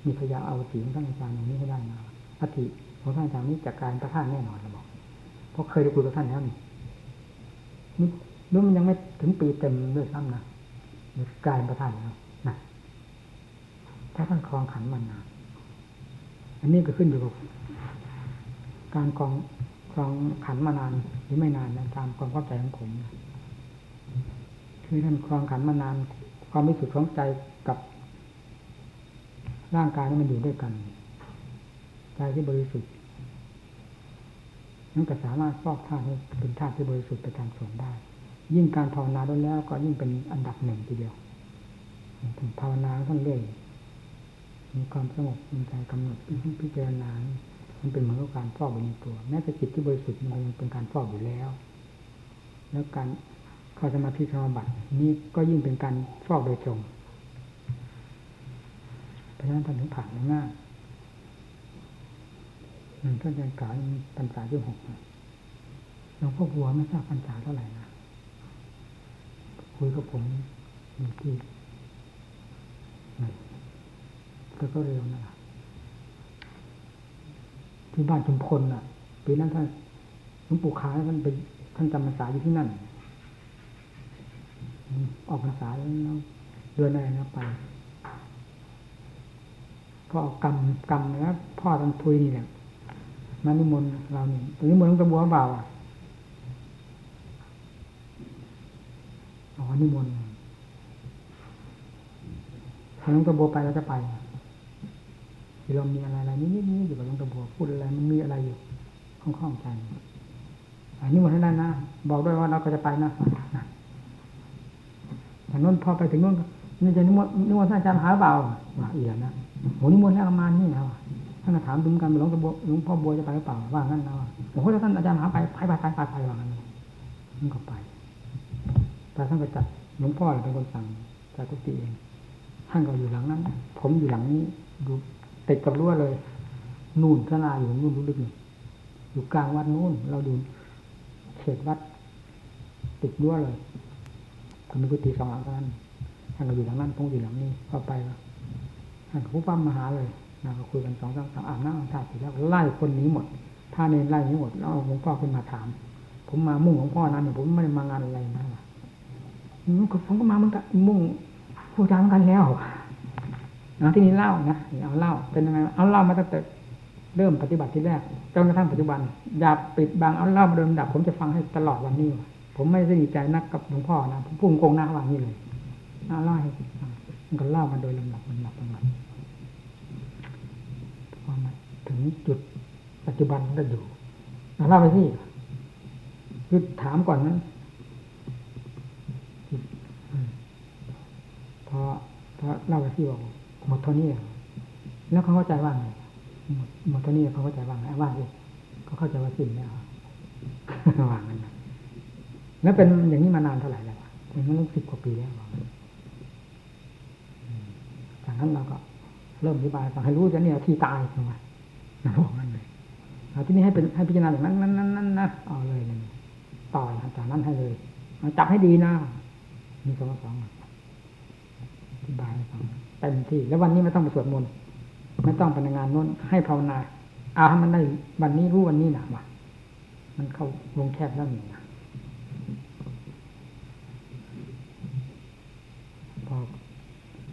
มีพยายามเอาสีของท่านอาจารย์อย่างนี้ให้ได้มาอาถิของท่านอาจารย์นี้จากการประทาตุแน่นอนเราบอกเพราะเคยได้คุยกับท่านแล้วนี่นี่มันยังไม่ถึงปีเต็มด้วยซ้ำนะกลายเป็นประธานแล้วนะถ้าท่านครองขันมันนาน อันนี้ก็ขึ้นอยู่กับการครองครองขันมานานหรือไม่นานนะตามความเข้าใจของผมนะคือท่านครองขันมานาน ความรู้สึกของใจกับ ร่างกายนี่มันอยู่ด้วยกันใจที่บริสุทธิ์นั่นก็สามารถฟอกธาตุให้เป็นธาตุที่บริสุทธิ์ไปตามส่วนได้ ยิ่งการภาวนาด้วยแล้วก็ยิ่งเป็นอันดับหนึ่งทีเดียวถึงภาวนาท่านเรื่อย มีความสงบมีใจกำหนดพิจารณามันเป็นเหมือนกับการฟอกไปในตัวแม้แต่จิตที่บริสุทธิ์มันยังเป็นการฟอกอยู่แล้ว แล้วการเข้าสมาธิสมาบัตินี้ก็ยิ่งเป็นการฟอกโดยตรงเพราะฉะนั้นท่านถึงผ่านง่ายหนึ่งท่านยังกล่าวพรรษาที่หกหลวงพ่อบัวไม่ทราบพรรษาเท่าไหร่นะคุยกับผมอยู่ที่ ก็ก็เร็วนะที่บ้านชุมพลน่ะปีนั้นท่านหลวงปู่ค้าท่านไปท่านจำพรรษาอยู่ที่นั่น ออกพรรษาแล้วเดือนอะไรนะไปก็เอากรรมกรรมแล้วพ่อท่านทุยนี่แหละมานิมนต์เรานี่ตอนนี้มนต์หลวงตาบัวเปล่าอะอ๋อนิมนต์ถ้าหลวงตาบัวไปเราจะไป ที่เรามีอะไรอะไรนิดนิดนิดอยู่กับหลวงตาบัวพูดอะไรมันมีอะไรอยู่ข้องข้องใจอันนี้หมดให้ได้นะบอกด้วยว่าเราก็จะไปนะนนู้นพอไปถึงนู้นนี่จะนิมนต์นิมนต์ท่านอาจารย์หาเปล่าว่าอีกแล้วนะโหนิมนต์แล้วประมาณนี้แล้วท่านถามดุมกันหลวงตาบัวหลวงพ่อบัวจะไปหรือเปล่าว่างั้นนะโอ้โหท่านอาจารย์หาไปไปไปไปไปไปว่างั้นมันก็ไปแต่ท่านก็จัดหลวงพ่อเป็นคนสั่งจัดกุฏิเองท่านก็อยู่หลังนั้น ผมอยู่หลังนี้ดู ติดกับรั้วเลย นู่นศาลาอยู่นู่นลึกๆนี่อยู่กลางวัดนู่น เราดูเขตวัด ติดรั้วเลยก็มีกุฏิสองหลังเท่านั้นท่านก็อยู่หลังนั้นผมอยู่หลังนี้เข้าไปท่านผู้ปั้มมาหาเลยนะก็คุยกันสองสามสามอาบน้ำอาบท่าเสร็จแล้วไล่คนหนี้หมด ถ้าเนรไล่นี้หมดแล้วหลวงพ่อขึ้นมาถาม ผมมามุ่งหลวงพ่อนั้นเนี่ยผมไม่ได้มางานอะไรนะผมก็มาเหมือนกันมุ่งผู้อาจาเหมือนกันแล้ว นะที่นี่เล่านะเอาเล่าเป็นยังไงเอาเล่ามาตั้งแต่เริ่มปฏิบัติที่แรกจนกระทั่งปัจจุบัน อย่าปิดบังเอาเล่ามาเดิมดับ ผมจะฟังให้ตลอดวันนี้ ผมไม่ได้ดีใจนักกับหลวงพ่อนะผมพุ่งโกงหน้าว่านี้เลยเอาเล่าให้มันก็เล่ามาโดยลำดับลำดับลำดับพอมาถึงจุดปัจจุบันก็อยู่เอาเล่าไปที่คือถามก่อนนั้นพอพอเล่าไปที่บอก หมดเท่านี้แล้วเขาเข้าใจว่าไงหมดเท่านี้เขาเข้าใจว่าไงว่าสิเขาเข้าใจว่าสิ้นแล้วว่างกันนแล้วเป็นอย่างนี้มานานเท่าไหร่แล้วอย่างนั้นสิบกว่าปีแล้วจากนั้นเราก็เริ่มอธิบายฟังให้รู้จะเนี่ยที่ตายทำไมบอกนั่นเลยเอาที่นี้ให้เป็นให้พิจารณาอย่างนั้นนั้นนั้นนั้นนะเอาเลยเลยต่อจากนั้นให้เลยจับให้ดีนะมีสองสองอธิบายให้ฟัง เต็มที่ แล้ววันนี้ไม่ต้องไปสวดมนต์ไม่ต้องไปงานน้นให้ภาวนาเอาให้มันได้วันนี้รู้วันนี้หนาว่ามันเข้าวงแคบแล้วหนึ่งนะพอ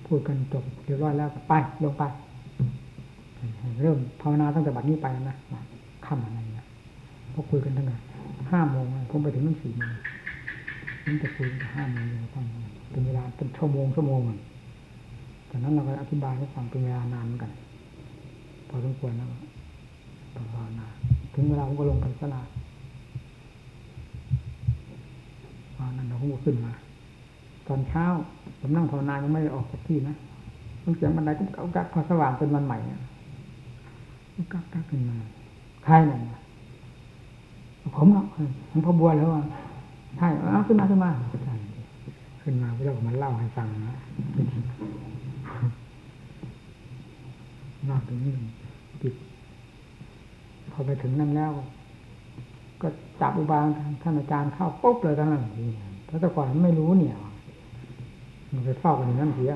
พูดกันจบเรียบร้อยแล้วไปลงไป เริ่มภาวนาตั้งแต่บัดนี้ไปนะค่ำอะไรนะพอคุยกันตั้งแต่ห้าโมงผมไปถึงตั้งสี่โมงผมจะคุยตั้งห้าโมงเลยต้งเป็นเวลาเป็นชั่วโมงชั่วโมงจากนั้นเราก็อธิบายให้ฟังเป็นเวลานานกัน พอสมควรแล้วภาวนาถึงเวลาผมก็ลงไปสลาตอนนั้นเราก็ขึ้นมา ตอนเช้าผมนั่งภาวนายังไม่ได้ออกจากที่นะต้องเสียงบันไดก็กักกักพอสว่างเป็นวันใหม่เนี่ยกักกักขึ้นมาใครเนี่ยผมเนาะผมพอบัวแล้วอะใช่เอาขึ้นมาขึ้นมาขึ้นมาพระเจ้าก็มาเล่าให้ฟังนะ นอกจากนี้ปิดพอไปถึงนั่นแล้ว ก็จับอุบาท่านอาจารย์เข้าปุ๊บเลยทั้งนั้นเพราะแต่ก่อนไม่รู้เนี่ยมันไปเฝ้ากันอยู่นั่นเสีย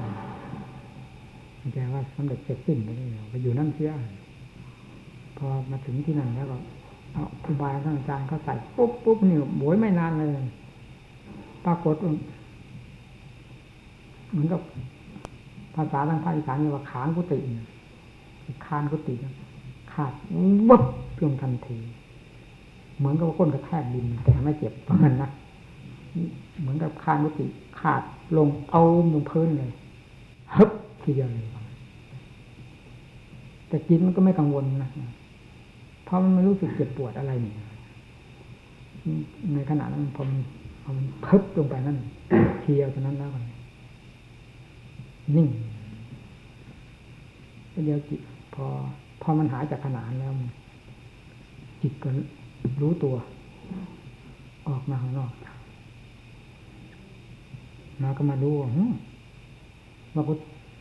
แกว่าสำเร็จเสร็จสิ้นไปแล้วไปอยู่นั่นเสียพอมาถึงที่นั่นแล้วก็เอาอุบายท่านอาจารย์เขาใส่ปุ๊บปุ๊บนี่โบยไม่นานเลยปรากฏเหมือนกับภาษาทางภาคอีสานเรียกว่าขางกุฏิ คานกุฏิขาดวับเพียงทันที เหมือนกับก้นกระแทกดินแต่ไม่เจ็บเพราะนั้นะเหมือนกับคานกุฏิขาดลงเอาลงพื้นเลยฮึบทีเดียวเลยแต่จิตมันก็ไม่กังวลนะเพราะมันไม่รู้สึกเจ็บปวดอะไรนี่ในขณะนั้นพอมันพอมันพึบลงไปนั่นทีเดียวเท่านั้นแล้วกันนิ่งเดียวจิต พอพอมันหายจากขนานแล้วจิตก็รู้ตัว ออกมาข้างนอกมาก็มาดูว่ากุ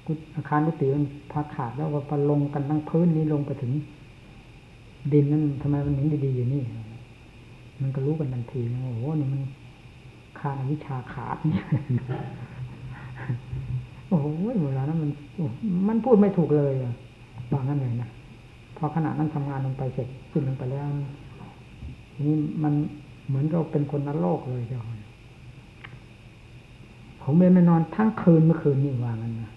กุอาคารกุฏิมันพาขาดแล้วว่าพอลงกันทั้งพื้นนี้ลงไปถึง ดินนั้นทำไมมันถึงดีๆอยู่นี่ มันก็รู้กันทันทีโอ้โหนี่มันคานวิชาขาดเนี่ยโอ้โหเวลานั้นมัน มันพูดไม่ถูกเลยอะ ตอนนั้นเลยนะพอขณะนั้นทำงานลงไปเสร็จขึ้นลงไปแล้วนี่มันเหมือนกับเป็นคนนรกเลยเจ้าผมไม่นอนทั้งคืนเมื่อคืนนี่ว่างันนะ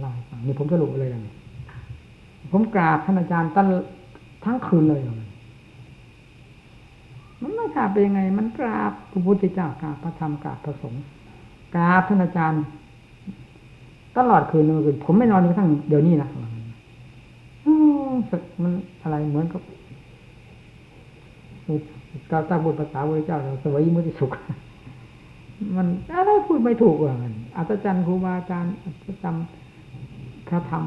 เล่าให้ฟังนี่ผมสรุปเลยอย่างนี้ผมกราบท่านอาจารย์ตั้งทั้งคืนเลยอย่างนี้มันไม่ทราบเป็นยังไง มันกราบพระพุทธเจ้ากราบพระธรรมกราบพระสงฆ์กราบท่านอาจารย์ ตลอดคืนเมื่อคืนผมไม่นอนจนกระทั่งเดี๋ยวนี้นะ สักมันอะไรเหมือนกับเราตั้งบทภาษาพระเจ้าเราสวยมุติสุข มันอะไรพูดไม่ถูกอะมันอัศจรรย์ครูบาอาจารย์อัศจรรย์พระธรรม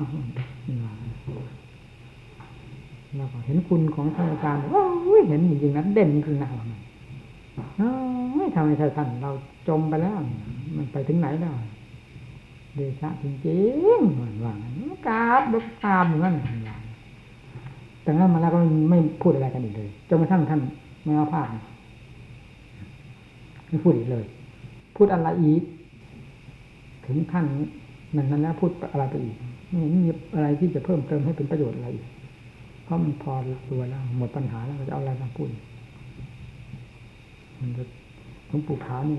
แล้วก็เห็นคุณของท่านอาจารย์โอ้ยเห็นจริงๆนะเด่นคือหนาไม่ทำให้ท่านเราจมไปแล้ว มันไปถึงไหนแล้วเดชะจริงๆเหมือนว่ากราบกตามเหมือนกัน แต่นั้นมาแล้วก็ไม่พูดอะไรกันอีกเลยจนกระทั่งท่านไม่เอาผ้าไม่พูดอีกเลย พูดอะไรอีก ถึงท่านนั้นนั้นแล้วพูดอะไรไปอีกไม่มีอะไรที่จะเพิ่มเติมให้เป็นประโยชน์อะไรอีกเพราะมันพอตัวแล้วหมดปัญหาแล้วจะเอาอะไรมาพูดมันจะหลวงปู่ขาวนี่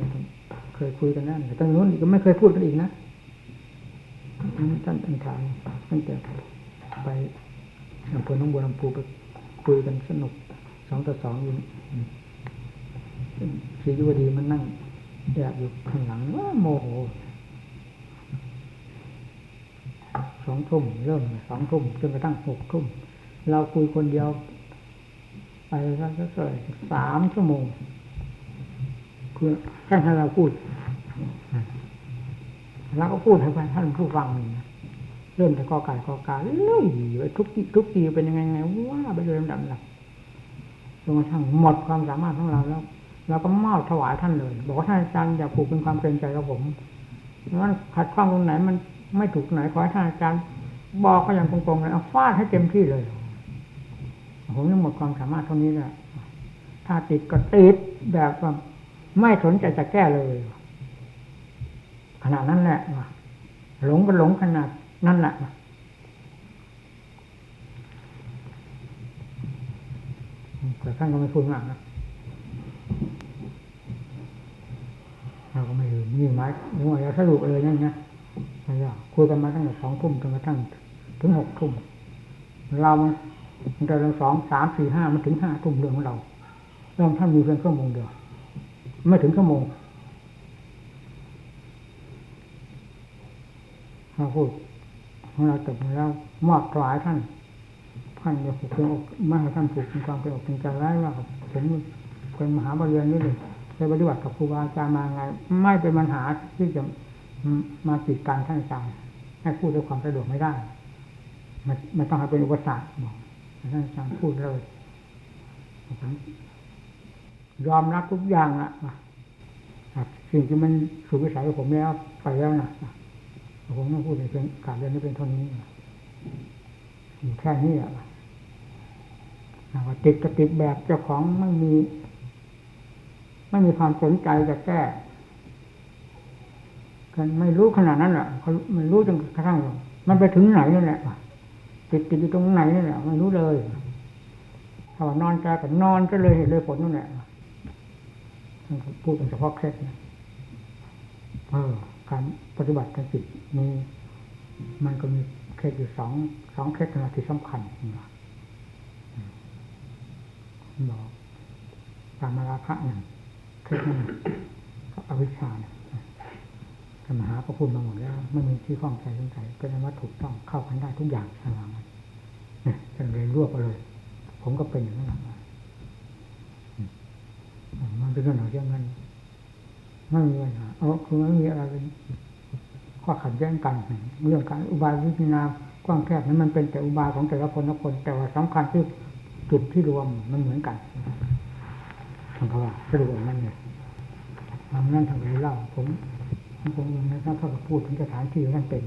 เคยคุยกันนั่นแต่ตอนนู้นก็ไม่เคยพูดกันอีกนะท่านอันขาวตั้งแต่ไป อำเภอหนองบัวลำพูไปคุยกันสนุกสองต่อสองอยู่ชียุวดีมันนั่งแอบอยู่ข้างหลังว่าโมโหสองทุ่มเริ่มสองทุ่มจนกระทั่งหกทุ่มเราคุยคนเดียวไปสักเกิดสามชั่วโมงคือแค่ให้เราพูดแล้วก็พูดให้ท่านผู้ฟังหนึ่ง เริ่มแต่กอไก่กอกาเลยทุกทีทุกทีเป็นยังไงไงว่าไปเรื่อยๆดับหลับจนกระทั่งหมดความสามารถของเราแล้วเราก็มอบถวายท่านเลย บอกว่าท่านอาจารย์อย่าผูกเป็นความเกรงใจกับผมมันขัดข้องตรงไหนมันไม่ถูกไหนขอให้ท่านอาจารย์บอกก็อย่างตรงๆเลยเอาฟาดให้เต็มที่เลยผมยังหมดความสามารถเท่านี้แหละถ้าติดก็ติดแบบว่าไม่สนใจจะแก้เลย ขนาดนั้นแหละหลงก็หลงขนาด นั่นแหละแต่ท่านก็ไม่พูดมากนะเราก็ไม่ลืมนี่ไม้งวยเราสรุปเลยนั่นนะไม่ยากคุยกันมาตั้งแต่สองทุ่มจนกระทั่งถึงหกทุ่มเรามันจะเรื่องสองสามสี่ห้ามันถึงห้าทุ่มเรื่องของเราเรื่องท่านมีเพียงชั่วโมงเดียวไม่ถึงชั่วโมงเราพูด เราจบแล้วมอบถวายท่านท่านจะผูกเป็นอกม่ให้ท่านผูกเป็นความเป็นอกเป็นใจร้ายว่าผมเป็นมหาบริญญานี่เลยเคยปฏิบัติกับครูบาอาจารย์มาไง ไม่เป็นปัญหาที่จะมาติดการท่านอาจารย์ให้พูดด้วยความสะดวกไม่ได้ม่ไม่ต้องให้เป็นอุปสรรคบอกท่านอาจารย์พูดเลยยอมรับทุกอย่างละสิ่งที่มันสุวิสัยของผมแล้วไปแล้วนะ ผมต้องพูดในเพียงการเรียนนี้เป็นเท่านี้อยู่แค่นี้แหละว่าติดก็ติดแบบเจ้าของไม่มี ไม่มีความสนใจจะแก้กันไม่รู้ขนาดนั้นแหละเขาไม่รู้จนกระทั่งมันไปถึงไหนนั่นแหละติดติดอยู่ตรงไหนนั่นแหละไม่รู้เลยถ้าว่านอนใจก็นอนก็เลยเห็นเลยผลนั่นแหละพูดเป็นเฉพาะเคล็ดนะเออ การปฏิบัติทางจิตมีมันก็มีเคล็ดอยู่สองสองเคล็ดนะที่สำคัญนะบอกกามาราคะหนึ่งเคล็ดหนึ่งอวิชชาเนี่ยธรรมหาก็พูดมาหมดแล้วไม่มีที่ข้องใจสงสัยก็จะว่าถูกต้องเข้ากันได้ทุกอย่างอะไรมันเนี่ยท่านเลยรวบไปเลย ผมก็เป็นอย่างนั้นแหละอืมมันเป็นเรื่องของเรื่องนั้น ไม่มีปัญหาเออคือไม่มีอะไรเป็นข้อขัดแย้งกัน เรื่องการอุบายวิจารณากว้างแคบนั้นมันเป็นแต่อุบายของแต่ละคนละคน แต่ว่าสำคัญที่จุดที่รวมมันเหมือนกันทางเขาว่าสรุปนั่นเลยทำนั่นทางไหนเล่าผมผมผมนะครับถ้าพูดถึงสถานที่นั่นเป็น